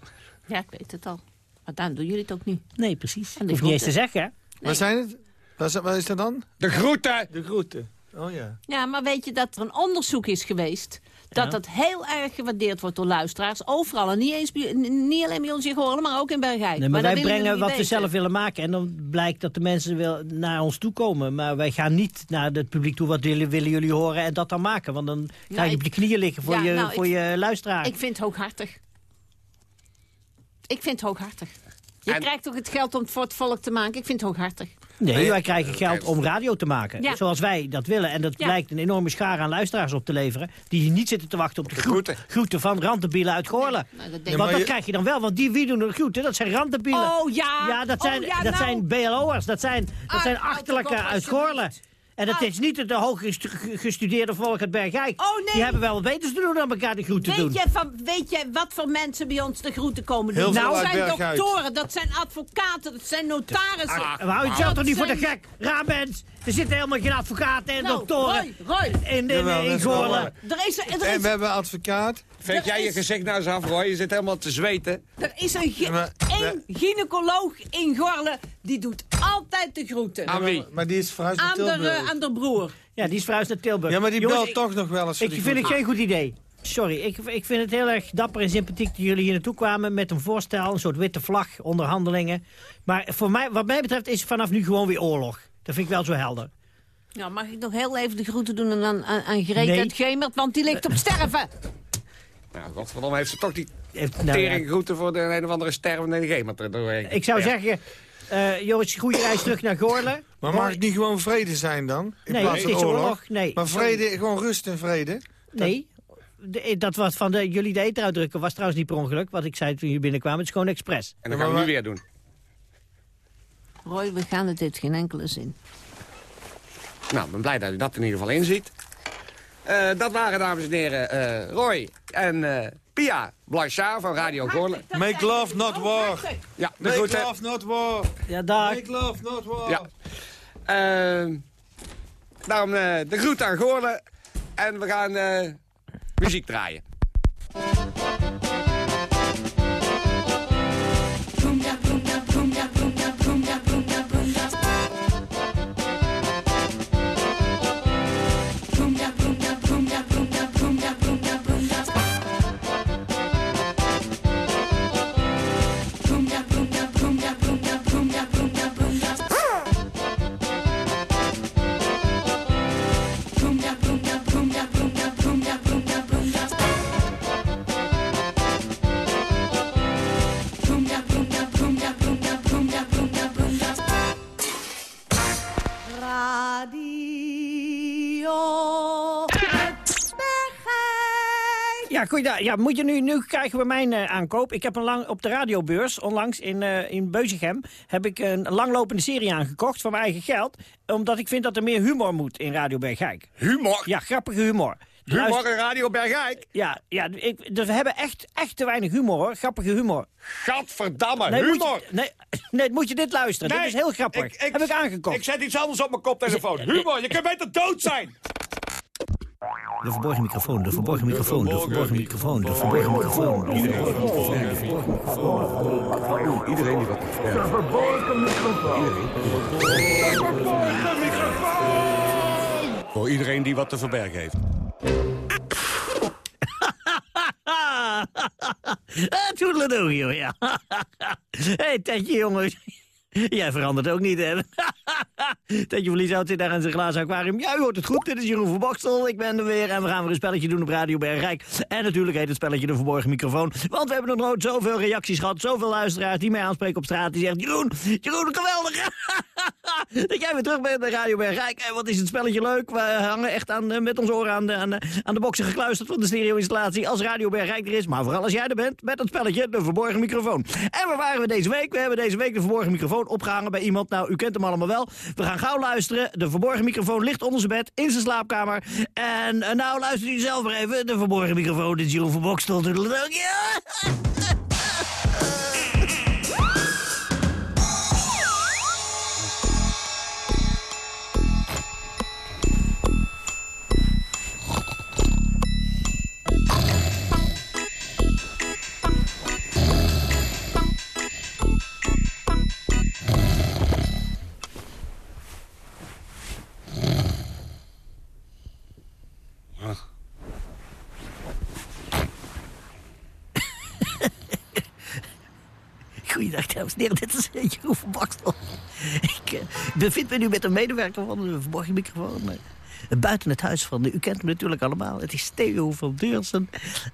Speaker 14: Ja, ik weet het al. Maar daarom doen jullie het ook niet.
Speaker 11: Nee, precies.
Speaker 14: En die
Speaker 11: Hoef niet eens te zeggen, hè?
Speaker 13: Waar zijn het? Waar, is- waar is dat dan?
Speaker 12: De groeten!
Speaker 13: De groeten. Oh ja.
Speaker 14: Ja, maar weet je dat er een onderzoek is geweest... dat
Speaker 11: Ja.
Speaker 14: dat heel erg gewaardeerd wordt door luisteraars. Overal. En niet, eens niet alleen bij ons in Goorlen, maar ook in Bergijk.
Speaker 11: Nee, maar, wij brengen wat we zelf willen maken. En dan blijkt dat de mensen wil naar ons toe komen. Maar wij gaan niet naar het publiek toe. Wat willen, willen jullie horen en dat dan maken? Want dan ga
Speaker 14: Nou,
Speaker 11: je op je knieën liggen voor,
Speaker 14: Ja,
Speaker 11: je,
Speaker 14: nou,
Speaker 11: voor
Speaker 14: ik-
Speaker 11: je luisteraar.
Speaker 14: Ik vind het hooghartig. Ik vind het hooghartig. Je
Speaker 12: En-
Speaker 14: krijgt toch het geld om het voor het volk te maken? Ik vind het hooghartig.
Speaker 11: Nee, wij krijgen geld om radio te maken.
Speaker 14: Ja.
Speaker 11: Zoals wij dat willen. En dat
Speaker 14: Ja.
Speaker 11: blijkt een enorme schare aan luisteraars op te leveren. Die niet zitten te wachten op de,
Speaker 12: de
Speaker 11: groet-
Speaker 12: groeten.
Speaker 11: groeten van randenbielen uit Goorlen.
Speaker 14: Nou, dat
Speaker 11: Want dat
Speaker 13: je-
Speaker 11: krijg je dan wel. Want die wie doen de groeten? Dat zijn randenbielen.
Speaker 14: Oh ja!
Speaker 11: Ja, dat
Speaker 14: Oh,
Speaker 11: zijn,
Speaker 14: ja,
Speaker 11: dat
Speaker 14: nou.
Speaker 11: zijn BLO'ers. Dat zijn, dat
Speaker 14: Ah,
Speaker 11: zijn achterlijke uit. Goorlen. En het
Speaker 14: Ah.
Speaker 11: is niet het hoog gestu- gestudeerde volk uit Bergijk.
Speaker 14: Oh, nee.
Speaker 11: Die hebben wel beters te doen dan elkaar de groeten doen.
Speaker 14: Weet jij, van, weet jij wat voor mensen bij ons de groeten komen doen?
Speaker 13: Heel veel
Speaker 14: nou, dat zijn doktoren, dat zijn advocaten, dat zijn notarissen.
Speaker 11: We houden jezelf
Speaker 14: Dat
Speaker 11: toch niet voor de gek? Raar mens. Er zitten helemaal geen advocaten en
Speaker 14: Nou,
Speaker 11: doktoren
Speaker 14: Roy, Roy.
Speaker 11: in, in, Goorlen.
Speaker 14: Er is, er
Speaker 13: En we hebben een advocaat.
Speaker 12: Veeg
Speaker 14: Er
Speaker 12: jij je gezicht nou eens af, Roy. Je zit helemaal te zweten.
Speaker 14: er is een, ge-
Speaker 13: Ja, maar-
Speaker 14: één gynaecoloog in Gorle, die doet altijd de groeten.
Speaker 12: Aan wie?
Speaker 13: Maar die is verhuisd naar
Speaker 14: de,
Speaker 13: Tilburg.
Speaker 14: eh, aan de broer.
Speaker 11: Ja, die is verhuisd naar Tilburg.
Speaker 13: Ja, maar die
Speaker 11: Jongens,
Speaker 13: belt
Speaker 11: ik-
Speaker 13: toch nog wel eens
Speaker 11: Ik vind het geen goed idee. Sorry, ik, ik vind het heel erg dapper en sympathiek dat jullie hier naartoe kwamen met een voorstel, een soort witte vlag, onderhandelingen. Maar voor mij, wat mij betreft is vanaf nu gewoon weer oorlog. Dat vind ik wel zo helder.
Speaker 14: Nou, mag ik nog heel even de groeten doen aan, aan, aan Greta
Speaker 11: Nee.
Speaker 14: Gemert, want die ligt op sterven.
Speaker 12: Nou, godverdomme heeft ze toch die
Speaker 11: Heeft- nou ja,
Speaker 12: voor de een of andere stervende NG. er doorheen.
Speaker 11: ik zou
Speaker 12: Ja.
Speaker 11: zeggen, eh jongens, goede reis terug naar Goorlen.
Speaker 13: Maar mag het niet gewoon vrede zijn dan? In
Speaker 11: Nee,
Speaker 13: plaats van
Speaker 11: is
Speaker 13: oorlog?
Speaker 11: oorlog. Nee.
Speaker 13: Maar vrede, gewoon rust en vrede?
Speaker 11: Nee, de- dat was van de, jullie de eten uitdrukken was trouwens niet per ongeluk. Wat ik zei toen jullie binnenkwamen, het is gewoon expres.
Speaker 12: En dat gaan we nu weer doen.
Speaker 14: Roy, we gaan het heeft geen enkele zin.
Speaker 12: Nou, ik ben blij dat u dat in ieder geval inziet. Eh dat waren, dames en heren, eh, Roy en eh, Pia Blanchard van Radio Goorlen.
Speaker 13: Make love, not war.
Speaker 12: Ja, de
Speaker 13: Make love, not war.
Speaker 11: Ja, daar.
Speaker 13: Make love, not war.
Speaker 12: Ja. Daarom de groet aan Goorlen. En we gaan eh, muziek draaien.
Speaker 11: Ja, goeiedag. Ja, moet je nu, nu krijgen we mijn eh, aankoop. Ik heb een lang op de radiobeurs, onlangs in, eh in Beuzegem, heb ik een langlopende serie aangekocht van mijn eigen geld. Omdat ik vind dat er meer humor moet in Radio Bergijk.
Speaker 12: Humor?
Speaker 11: Ja, grappige humor.
Speaker 12: Humor in Radio Bergijk?
Speaker 11: Ja, ja ik, dus we hebben echt, echt te weinig humor hoor. Grappige humor.
Speaker 12: Gadverdamme,
Speaker 11: Nee,
Speaker 12: humor!
Speaker 11: je, nee, nee, moet je dit luisteren. dit is heel grappig. heb ik aangekocht.
Speaker 12: Ik zet iets anders op mijn koptelefoon. Humor, je kunt beter dood zijn!
Speaker 11: De verborgen microfoon, de verborgen microfoon, de verborgen microfoon, de verborgen microfoon.
Speaker 9: Iedereen die wat te verbergen heeft. Iedereen die wat te verbergen heeft.
Speaker 10: verborgen microfoon.
Speaker 9: Voor iedereen die wat te verbergen heeft.
Speaker 11: Toedeledoe, joh, ja. Hé, hey, Tetje, jongens. Jij verandert ook niet, hè? Tetje Verlies houdt zit daar in zijn glazen aquarium. U hoort het goed. Dit is Jeroen van Bokstel. Ik ben er weer en we gaan weer een spelletje doen op Radio Bergrijk. En natuurlijk heet het spelletje de verborgen microfoon. Want we hebben nog nooit zoveel reacties gehad. Zoveel luisteraars die mij aanspreken op straat. Die zeggen, Jeroen, Jeroen, geweldig. dat jij weer terug bent bij Radio Bergrijk. En wat is het spelletje leuk. We hangen echt aan, eh, met ons oren aan de, aan, de, boksen gekluisterd van de stereo-installatie. Als Radio Bergrijk er is. Maar vooral als jij er bent met het spelletje de verborgen microfoon. En waar waren we deze week? We hebben deze week de verborgen microfoon opgehangen bij iemand. Nou, u kent hem allemaal wel. We gaan gauw luisteren. De verborgen microfoon ligt onder zijn bed, in zijn slaapkamer. En uh, nou, luistert u zelf maar even. De verborgen microfoon, dit is Jeroen van Bokstel. Ja! Goeiedag, dames en. Dit is eh, Jeroen van Bakstel. Ik uh, bevind me nu met een medewerker van de verborgen microfoon. Uh, buiten het huis van, u kent hem natuurlijk allemaal. Het is Theo van Deursen.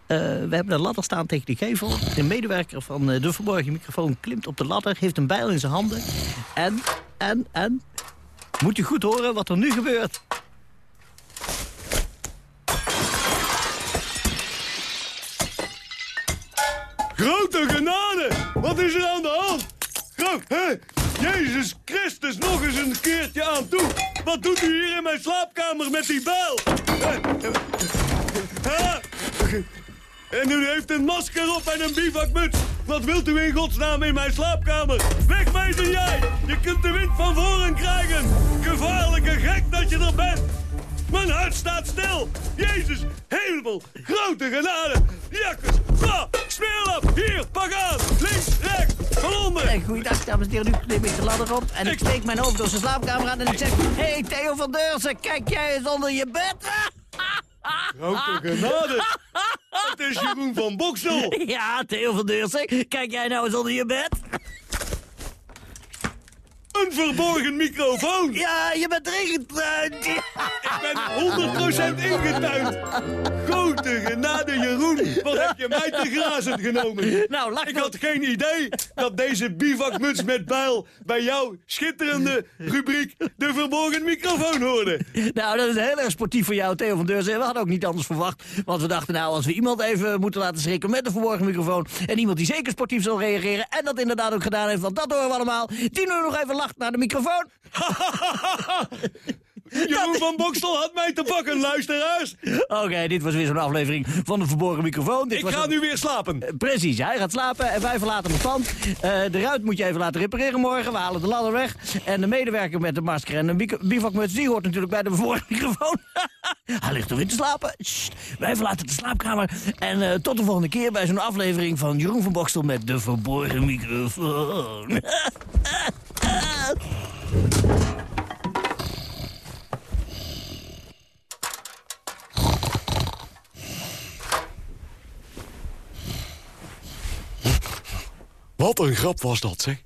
Speaker 11: we hebben een ladder staan tegen de gevel. Een medewerker van de verborgen microfoon klimt op de ladder. Heeft een bijl in zijn handen. En, en, en... Moet u goed horen wat er nu gebeurt.
Speaker 15: Grote genade! Wat is er aan de hand? Gro hè? Jezus Christus, nog eens een keertje aan toe. Wat doet u hier in mijn slaapkamer met die bijl? En u heeft een masker op en een bivakmuts. Wat wilt u in godsnaam in mijn slaapkamer? Wegwezen jij! Je kunt de wind van voren krijgen. Gevaarlijke gek dat je er bent. Mijn hart staat stil. Jezus, hemel, grote genade. Jakkers, pa, smeerlap, hier, pak aan. Links, rechts, van onder.
Speaker 11: Goeiedag, dames en heren. Nu klim ik de ladder op en ik steek mijn hoofd door zijn slaapkamer aan en ik zeg... Hé, hey, Theo van Deurzen, kijk jij eens onder je bed?
Speaker 15: Grote genade. Het is Jeroen van Boksel.
Speaker 11: Ja, Theo van Deurzen, kijk jij nou eens onder je bed?
Speaker 15: Een verborgen microfoon.
Speaker 11: Ja, je bent erin getuind.
Speaker 15: Ik ben 100% ingetuind. Grote genade, Jeroen. Wat heb je mij te grazen genomen?
Speaker 11: Nou, lach
Speaker 15: Ik had geen idee dat deze bivakmuts met bijl... bij jouw schitterende rubriek de verborgen microfoon hoorde.
Speaker 11: Nou, dat is heel erg sportief voor jou, Theo van Deurzen. We hadden ook niet anders verwacht. Want we dachten, nou, als we iemand even moeten laten schrikken met de verborgen microfoon... en iemand die zeker sportief zal reageren... en dat inderdaad ook gedaan heeft, want dat horen we allemaal... die nu nog even naar de microfoon.
Speaker 15: Jeroen van Bokstel had mij te pakken, luisteraars.
Speaker 11: Oké, okay, dit was weer zo'n aflevering van de verborgen microfoon. Dit
Speaker 15: Ik
Speaker 11: was
Speaker 15: ga
Speaker 11: een...
Speaker 15: nu weer slapen.
Speaker 11: Uh, precies, hij gaat slapen en wij verlaten het pand. Uh, de ruit moet je even laten repareren morgen. We halen de ladder weg. En de medewerker met de masker en de bivakmuts... die hoort natuurlijk bij de verborgen microfoon. hij ligt er weer te slapen. Sst, wij verlaten de slaapkamer. En uh, tot de volgende keer bij zo'n aflevering van Jeroen van Bokstel... met de verborgen microfoon.
Speaker 15: Wat een grap was dat, zeg.